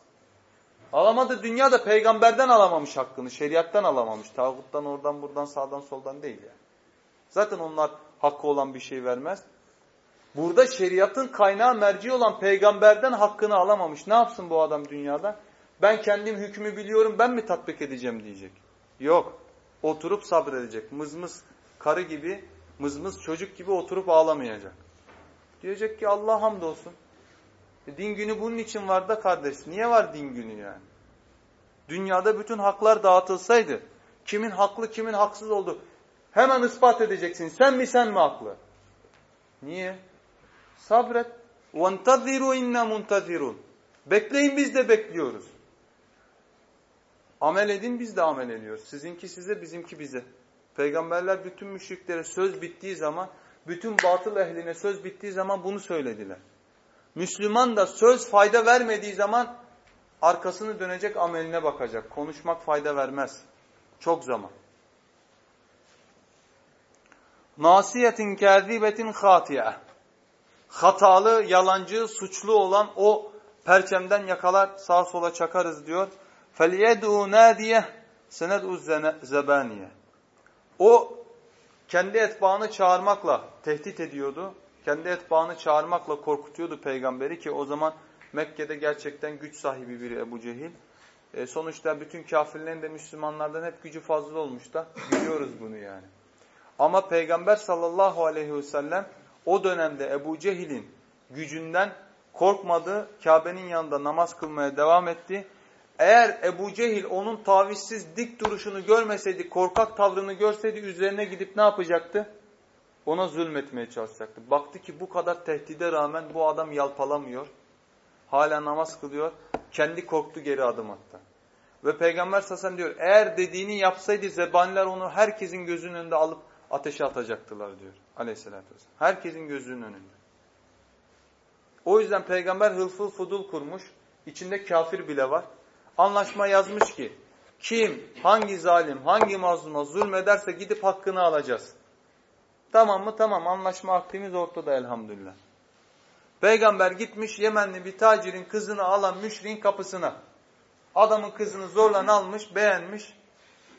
Alamadı dünyada peygamberden alamamış hakkını, şeriattan alamamış. Tağuttan oradan buradan sağdan soldan değil yani. Zaten onlar hakkı olan bir şey vermez. Burada şeriatın kaynağı merci olan peygamberden hakkını alamamış. Ne yapsın bu adam dünyada? Ben kendim hükmü biliyorum ben mi tatbik edeceğim diyecek. Yok. Oturup sabredecek. Mızmız karı gibi mızmız çocuk gibi oturup ağlamayacak. Diyecek ki Allah hamdolsun. E, din günü bunun için var da kardeş. Niye var din günü yani? Dünyada bütün haklar dağıtılsaydı, kimin haklı kimin haksız oldu hemen ispat edeceksin. Sen mi sen mi haklı? Niye? Sabret. وَانْتَظِرُوا اِنَّا مُنْتَظِرُونَ Bekleyin biz de bekliyoruz. Amel edin biz de amel ediyoruz. Sizinki size, bizimki bize. Peygamberler bütün müşriklere söz bittiği zaman, bütün batıl ehline söz bittiği zaman bunu söylediler. Müslüman da söz fayda vermediği zaman arkasını dönecek ameline bakacak. Konuşmak fayda vermez. Çok zaman. Nasiyetin kâzibetin hâtiye. Hatalı, yalancı, suçlu olan o perçemden yakalar sağa sola çakarız diyor. فَلْيَدْعُوا نَادِيَهْ سَنَدْعُوا زَبَانِيَهْ o kendi etbaını çağırmakla tehdit ediyordu. Kendi etbaını çağırmakla korkutuyordu peygamberi ki o zaman Mekke'de gerçekten güç sahibi biri Ebu Cehil. E, sonuçta bütün kafirlerin de Müslümanlardan hep gücü fazla olmuş da biliyoruz bunu yani. Ama Peygamber sallallahu aleyhi ve sellem o dönemde Ebu Cehil'in gücünden korkmadı. Kabe'nin yanında namaz kılmaya devam etti. Eğer Ebu Cehil onun tavizsiz dik duruşunu görmeseydi, korkak tavrını görseydi üzerine gidip ne yapacaktı? Ona zulmetmeye çalışacaktı. Baktı ki bu kadar tehdide rağmen bu adam yalpalamıyor. Hala namaz kılıyor. Kendi korktu geri adım attı. Ve Peygamber sasan diyor eğer dediğini yapsaydı zebaniler onu herkesin gözünün önünde alıp ateşe atacaktılar diyor aleyhissalatü vesselam. Herkesin gözünün önünde. O yüzden peygamber hılfıl fudul kurmuş. İçinde kafir bile var. Anlaşma yazmış ki kim hangi zalim hangi mazluma zulmederse gidip hakkını alacağız. Tamam mı? Tamam anlaşma akdimiz ortada elhamdülillah. Peygamber gitmiş Yemenli bir tacirin kızını alan müşriğin kapısına. Adamın kızını zorla almış, beğenmiş.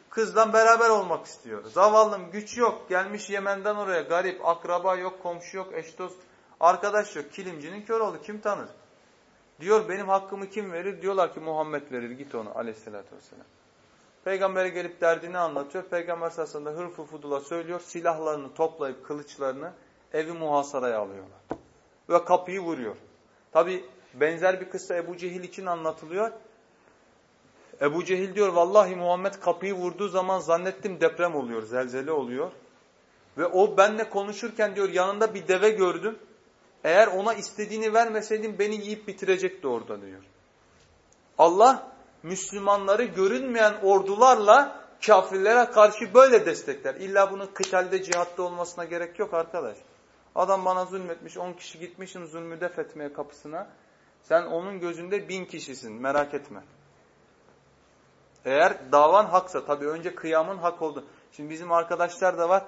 Kızdan beraber olmak istiyor. Zavallım güç yok. Gelmiş Yemen'den oraya garip, akraba yok, komşu yok, eş dost, arkadaş yok. Kilimcinin kör oldu. Kim tanır? Diyor benim hakkımı kim verir? Diyorlar ki Muhammed verir. Git onu aleyhissalatü vesselam. Peygamber'e gelip derdini anlatıyor. Peygamber sırasında hırfı fudula söylüyor. Silahlarını toplayıp kılıçlarını evi muhasaraya alıyorlar. Ve kapıyı vuruyor. Tabi benzer bir kıssa Ebu Cehil için anlatılıyor. Ebu Cehil diyor vallahi Muhammed kapıyı vurduğu zaman zannettim deprem oluyor, zelzele oluyor. Ve o benle konuşurken diyor yanında bir deve gördüm. Eğer ona istediğini vermeseydim beni yiyip bitirecekti orada diyor. Allah Müslümanları görünmeyen ordularla kafirlere karşı böyle destekler. İlla bunun kıtalde cihatta olmasına gerek yok arkadaş. Adam bana zulmetmiş, on kişi gitmişsin zulmü def etmeye kapısına. Sen onun gözünde bin kişisin, merak etme. Eğer davan haksa, tabii önce kıyamın hak oldu. Şimdi bizim arkadaşlar da var,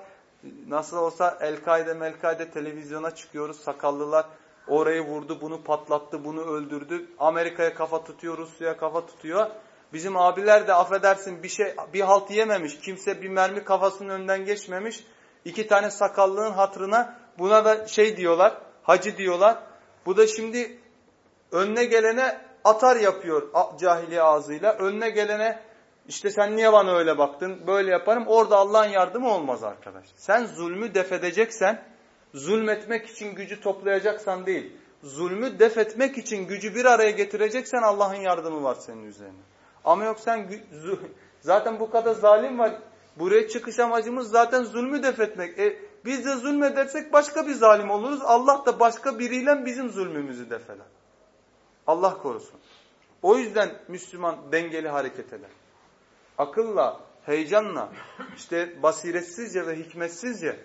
nasıl olsa El-Kaide, Mel-Kaide televizyona çıkıyoruz, sakallılar orayı vurdu, bunu patlattı, bunu öldürdü. Amerika'ya kafa tutuyor, Rusya'ya kafa tutuyor. Bizim abiler de affedersin bir şey, bir halt yememiş, kimse bir mermi kafasının önünden geçmemiş. İki tane sakallığın hatırına buna da şey diyorlar, hacı diyorlar. Bu da şimdi önüne gelene atar yapıyor cahiliye ağzıyla. Önüne gelene işte sen niye bana öyle baktın? Böyle yaparım. Orada Allah'ın yardımı olmaz arkadaş. Sen zulmü defedeceksen, zulmetmek için gücü toplayacaksan değil, zulmü defetmek için gücü bir araya getireceksen Allah'ın yardımı var senin üzerine. Ama yok sen zaten bu kadar zalim var. Buraya çıkış amacımız zaten zulmü defetmek. E, biz de zulmedersek başka bir zalim oluruz. Allah da başka biriyle bizim zulmümüzü defeler. Allah korusun. O yüzden Müslüman dengeli hareket eder akılla, heyecanla, işte basiretsizce ve hikmetsizce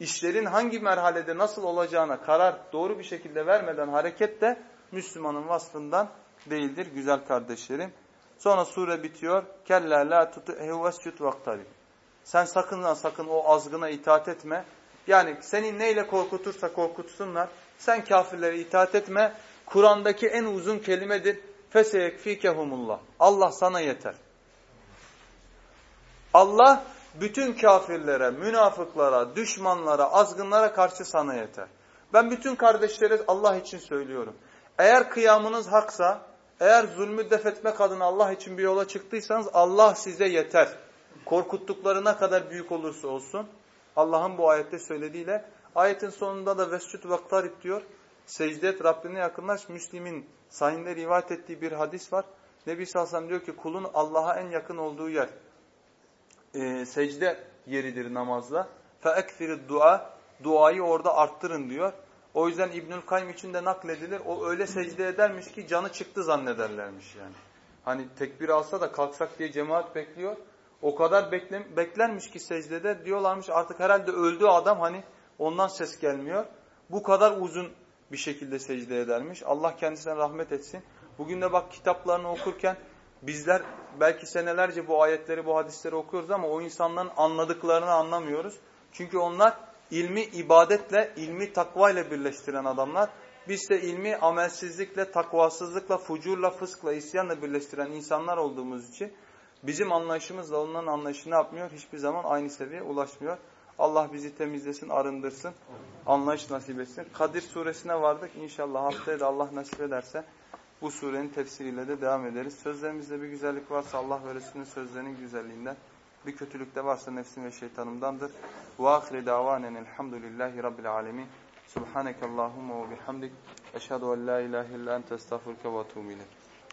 işlerin hangi merhalede nasıl olacağına karar doğru bir şekilde vermeden hareket de Müslümanın vasfından değildir güzel kardeşlerim. Sonra sure bitiyor. Kella la tuti'hu vesjud vaktarib. Sen sakın sakın o azgına itaat etme. Yani seni neyle korkutursa korkutsunlar. Sen kafirlere itaat etme. Kur'an'daki en uzun kelimedir. Feseyekfikehumullah. Allah sana yeter. Allah bütün kafirlere, münafıklara, düşmanlara, azgınlara karşı sana yeter. Ben bütün kardeşlere Allah için söylüyorum. Eğer kıyamınız haksa, eğer zulmü defetmek adına Allah için bir yola çıktıysanız Allah size yeter. Korkuttuklarına kadar büyük olursa olsun. Allah'ın bu ayette söylediğiyle. Ayetin sonunda da vescut vaktarip diyor. Secde et Rabbine yakınlaş. Müslim'in sahinde rivayet ettiği bir hadis var. Nebi sallallahu diyor ki kulun Allah'a en yakın olduğu yer e, secde yeridir namazda. فَاَكْفِرِ dua Duayı orada arttırın diyor. O yüzden İbnül Kayyum için de nakledilir. O öyle secde edermiş ki canı çıktı zannederlermiş yani. Hani tekbir alsa da kalksak diye cemaat bekliyor. O kadar bekle, beklenmiş ki secdede diyorlarmış artık herhalde öldü adam hani ondan ses gelmiyor. Bu kadar uzun bir şekilde secde edermiş. Allah kendisine rahmet etsin. Bugün de bak kitaplarını okurken Bizler belki senelerce bu ayetleri, bu hadisleri okuyoruz ama o insanların anladıklarını anlamıyoruz. Çünkü onlar ilmi ibadetle, ilmi takvayla birleştiren adamlar. Biz de ilmi amelsizlikle, takvasızlıkla, fucurla, fıskla, isyanla birleştiren insanlar olduğumuz için bizim anlayışımızla onların anlayışı ne yapmıyor? Hiçbir zaman aynı seviyeye ulaşmıyor. Allah bizi temizlesin, arındırsın, anlayış nasip etsin. Kadir suresine vardık. İnşallah haftaya da Allah nasip ederse bu surenin tefsiriyle de devam ederiz. Sözlerimizde bir güzellik varsa Allah ve Resulünün sözlerinin güzelliğinden, bir kötülük de varsa nefsim ve şeytanımdandır. Ahire davanen elhamdülillahi rabbil alemin. Subhaneke Allahumma ve bihamdik. Eşhedü en la ilahe illa ente estağfurke ve etûbü